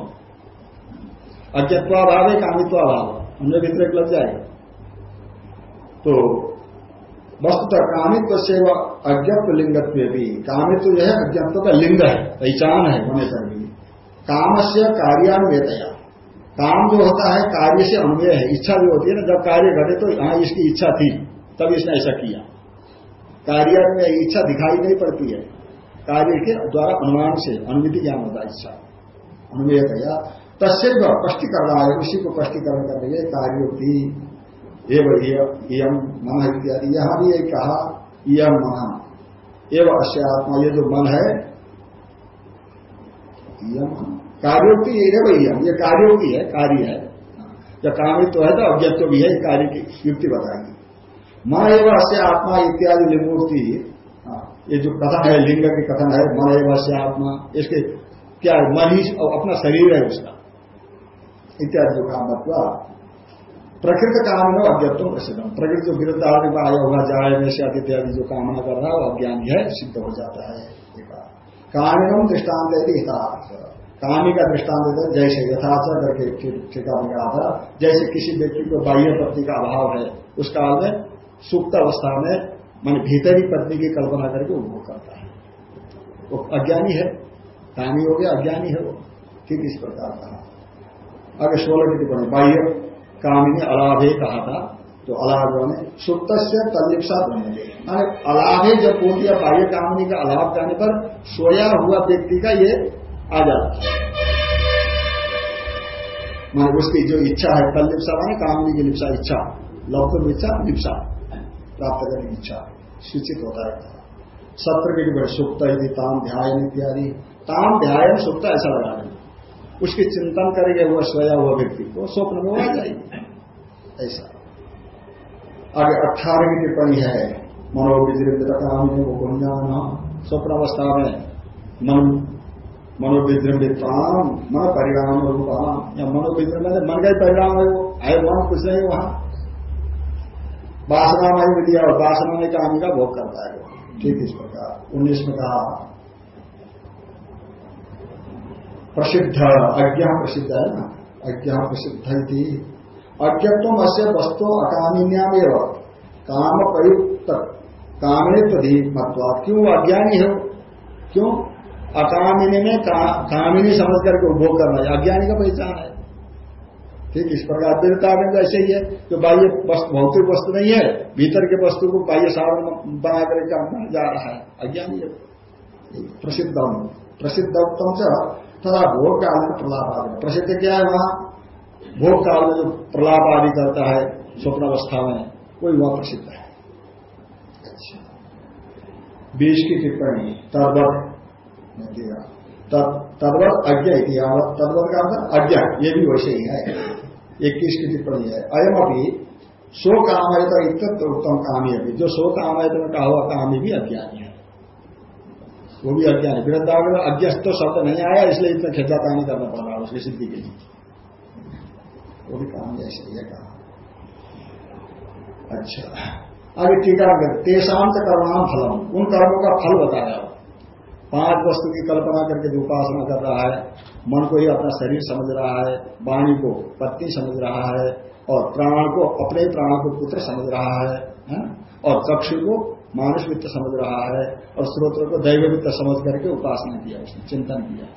अज्ञत्वाभाव है कामित्वाभाव हमने व्यतिरिक लग जाएगा। तो वस्तुतः कामित्व से वह अज्ञत्व लिंगत्व भी, कामित्व जो है, अज्ञत्व का लिंग है, पहचान है होने पर भी काम से कार्यान्वयतया काम जो होता है, कार्य से अन्वय है, इच्छा भी होती है ना, जब कार्य घटे तो यहाँ इसकी इच्छा थी, तब इसने ऐसा किया। कार्य में इच्छा दिखाई नहीं पड़ती है। कार्य के द्वारा अनुमान से, अनुमिति ज्ञान होता इच्छा। अनुमेय कया तस्व स्पष्टीकरण है उसी को स्पष्टीकरण करने के कार्योक्ति एवं मन इत्यादि। यहाँ भी एक कहा यह मन। एवं अश्य आत्मा, ये जो मन है कार्योक्ति एवं ये कार्योक्ति है कार्य है जब कामित्व तो है तो अज्ञत्व भी है कार्य की युक्ति बताएगी। मन एवं अश्य आत्मा इत्यादि लिंगोक्ति ये जो कथन है, लिंग की कथन है, मन एवं आत्मा, इसके क्या है मन ही अपना शरीर है उसका। इत्यादि जो काम बतवा। प्रकृत काम में अज्ञत्व प्रसिद्ध प्रकृति जो विरुद्ध आदि में आया हुआ, जाए में से इत्यादि जो कामना कर रहा है, वो अज्ञानी है सिद्ध हो जाता है। कामिनम दृष्टांत कामी का दृष्टांत देते जैसे यथार्थ करके टीका में कहा था, जैसे किसी व्यक्ति को बाह्य पत्नी का अभाव है, उस काल में, सुप्त अवस्था में मान भीतरी पत्नी की कल्पना करके उपभोग करता है। वो अज्ञानी है, कामी हो गया, अज्ञानी है वो, ठीक इस प्रकार कहा अगर सोलह की टिप्पणी, बाह्य कामिनी अलाभे कहा था तो अलाभ ने सुप्त से तलिप्सा माने अलाभे जब होती है, बाह्य कामिनी का अलाभ जाने पर सोया हुआ व्यक्ति का ये आ जाता है। माने उसकी जो इच्छा है तलिप्सा माने कामिनी की लिप्सा इच्छा, लौकिक इच्छा लिप्सा प्राप्त करने की इच्छा। सूचित होता है। सत्र के सुप्त यदि ताम ध्यान इत्यादि। ताम ध्यान सुप्त ऐसा लगा देंगे उसकी चिंतन करेंगे, वह सोया हुआ व्यक्ति को स्वप्न में आ जाएगी। ऐसा। आगे अठारह की टिप्पणी है मनोविद्रित काम गुंजान स्वप्न अवस्था में मन मनोविद्रमित मन परिणाम रूपाम या मनोविद्रम मन का ही परिणाम है वो। है वहाँ कुछ नहीं वहाँ। वासना में दिया और वासना में काम का भोग करता है। ठीक इस प्रकार। उन्नीस में कहा प्रसिद्ध अज्ञा प्रसिद्ध है ना? अज्ञा प्रसिद्ध थी अज्ञत्व अस्य वस्तु अकामिन्याम काम प्रयुक्त कामिनी मत्वा क्यों अज्ञानी हो क्यों? अकामिनी में का, कामिनी समझ करके उपभोग करना है। अज्ञानी का पहचान है। ठीक, इस प्रकार देवता में तो ऐसे ही है जो बाह्य वस्तु, भौतिक वस्तु नहीं है, भीतर के वस्तु को बाह्य साधन बना कर काम जा रहा है। अज्ञानी है। प्रसिद्धम प्रसिद्धम से तथा भोग काल में प्रलाप आदि। प्रसिद्ध क्या है वहाँ? भोग काल में जो प्रलाप आदि करता है स्वप्न अवस्था में कोई वह प्रसिद्ध है। अच्छा। बीस की टिप्पणी। तद्वत। तद्वत अज्ञा तद्वत का अर्थ अज्ञा। ये भी वैसे ही है। इक्कीस की टिप्पणी है अयम अभी सो काम है। तो इतने उत्तम काम अभी जो सो काम है तो कहा हुआ काम भी अज्ञानी है। वो भी अज्ञान है। वृद्धाग्र अज्ञस्त तो शब्द नहीं आया, इसलिए इतना खेचातानी करना पड़ रहा उसकी सिद्धि के लिए। वो भी काम ऐसे ही। कहा अच्छा। आगे टीका तेषांत कर्माम फलम। उन कर्मों का फल बताया। पाँच वस्तु की कल्पना करके जो उपासना कर रहा है मन को ही अपना शरीर समझ रहा है वाणी को पत्नी समझ रहा है और प्राण को अपने प्राण को पुत्र समझ रहा है, है? और चक्षु को मानुष वित्त समझ रहा है और स्रोत्र को दैव वित्त समझ करके उपासना किया उसने चिंतन किया।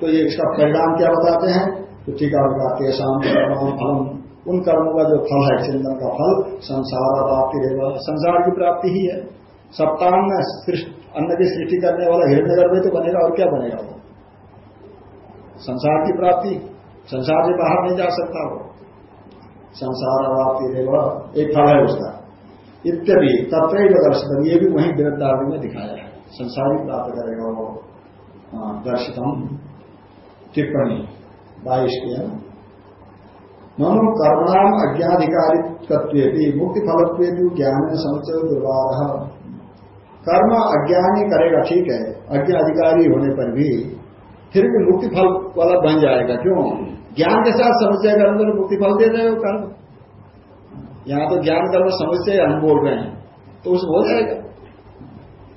तो ये इसका परिणाम क्या बताते हैं? तो टीका का तेसाम कर्म फलम उन कर्मों का जो फल है चिंतन का फल संसार प्राप्ति संसार की प्राप्ति ही है। सप्ताह में अन्न की सृष्टि करने वाला हिरण्य में तो बनेगा और क्या बनेगा वो? संसार की प्राप्ति, संसार से बाहर नहीं जा सकता वो। संसार रहेगा एक फल है उसका। इत्यादि तत्व दर्शन ये भी वही वृद्धार्थ में दिखाया है। संसार ही प्राप्त करेगा वो। दर्शितम। टिप्पणी, बाईस की है मनो कर्मणाम अज्ञाधिकारित्व मुक्ति फलत्व ज्ञान समुचय दुर्वार कर्म अज्ञानी करेगा, ठीक है अज्ञा अधिकारी होने पर भी फिर भी मुक्ति फल वाला बन जाएगा। क्यों? ज्ञान के साथ समुचय कर्म तो मुक्ति फल दे रहे हो कर्म। यहाँ तो ज्ञान कर्म समस्या हम बोल रहे हैं तो उसमें हो जाएगा।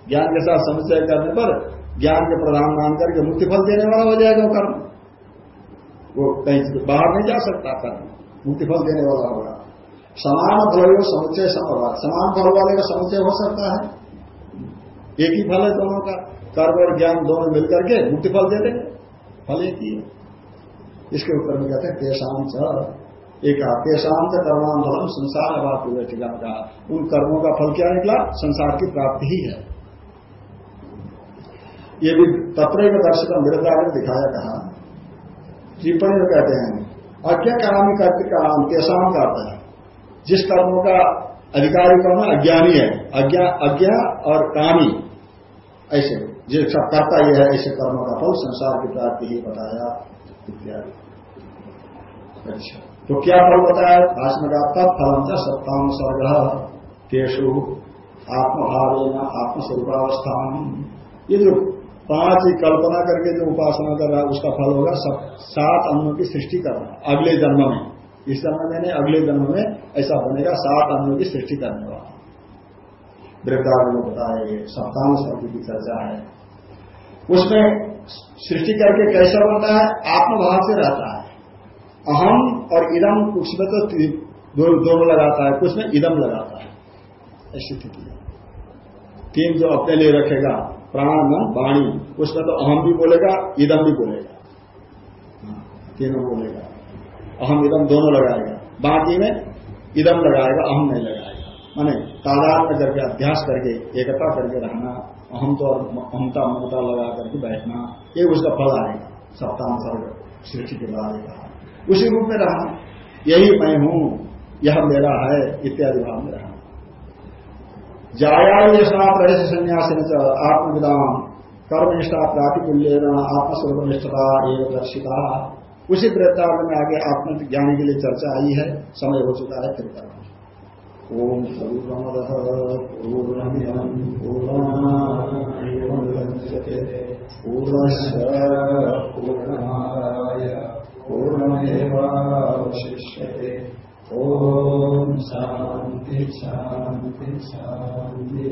ज्ञान के साथ समस्या करने पर ज्ञान के प्रधान मान करके मुक्ति फल देने वाला हो जाएगा कर्म। वो कहीं बाहर नहीं जा सकता कर्म, मुक्ति फल देने वाला होगा। समान फल समुच्चय संभव समान फल वाले का समुचय हो सकता है। एक ही फल है दोनों का। कर्म और ज्ञान दोनों मिलकर के मुक्ति फल दे देंगे। फल एक ही इसके उत्तर में कहते हैं तेषाम च। एक तेषाम का कर्मान फलम संसार अभाव हुए का उन कर्मों का फल क्या निकला? संसार की प्राप्ति ही है। ये भी तत्र दर्शक मृदा ने दिखाया कहा। टिप्पणी में कहते हैं अज्ञा कामी कर्त काम केसाम का अर्थ है जिस कर्मों का अधिकारी कौन है? अज्ञानी है। अज्ञा अज्ञा और कामी। ऐसे। जिस कर्ता यह है, ऐसे कर्मों का फल संसार की प्राप्ति ही बताया, इत्यादि। अच्छा। तो क्या फल बताया? भाषण का तत्फलम था सत्ताम स्वर्ग तेषु आत्मभाव आत्मस्वरूपावस्थान। ये जो पाँच ही कल्पना करके जो उपासना कर रहा है, उसका फल होगा सात अन्नों की सृष्टि करना, अगले जन्म में। इस जन्म में अगले जन्म में ऐसा बनेगा सात अन्नों की सृष्टि करने वाला वृद्धार में बताया सप्ताह शब्द की चर्चा है। उसमें सृष्टि करके कैसा बनता है? आत्मभाव से रहता है। अहम और इदम कुछ में तो दोनों लगाता है कुछ में इदम लगाता है। ऐसी स्थिति तीन जो अपने लिए रखेगा प्राण मन वाणी उसमें तो अहम भी बोलेगा इदम भी बोलेगा। हाँ, तीनों बोलेगा। अहम इदम दोनों लगाएगा। बाकी में इदम लगाएगा, अहम नहीं लगाएगा। माने में करके अभ्यास करके, एकता करके रहना, अहम तो अहमता ममता लगा करके बैठना, ये उसका फल आएगा। सप्ताह सर्ग, सृष्टि के बाद कहा उसी रूप में रहना। यही मैं हूँ, यह मेरा है, इत्यादि भाव में रहना। जाया स्नात रहे संन्यास आत्मविदाम कर्मनिष्ठा प्रातिकूल्य आत्मस्वरूप निष्ठता एवं दर्शिता। उसी वृत्तांत में आगे आत्म ज्ञानी के लिए चर्चा आई है, समय हो चुका है फिर करना ओम पूर्णमद पूर्णमिदम पूर्णश पूर्णमाय पूर्णमेवावशिष्यते ओम शांति शांति शांति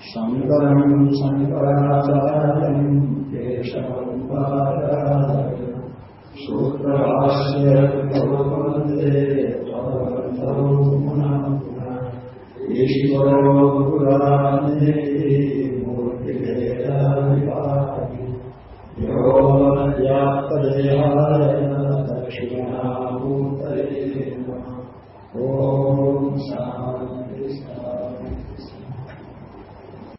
शंकरम शंकराचार्य केशवम सूत्रभाष्य ईश्वरो गुराने मूर्तिभेदाविभागि यो व्याप्तदेहाय दक्षिणामूर्तये ॐ शान्ति।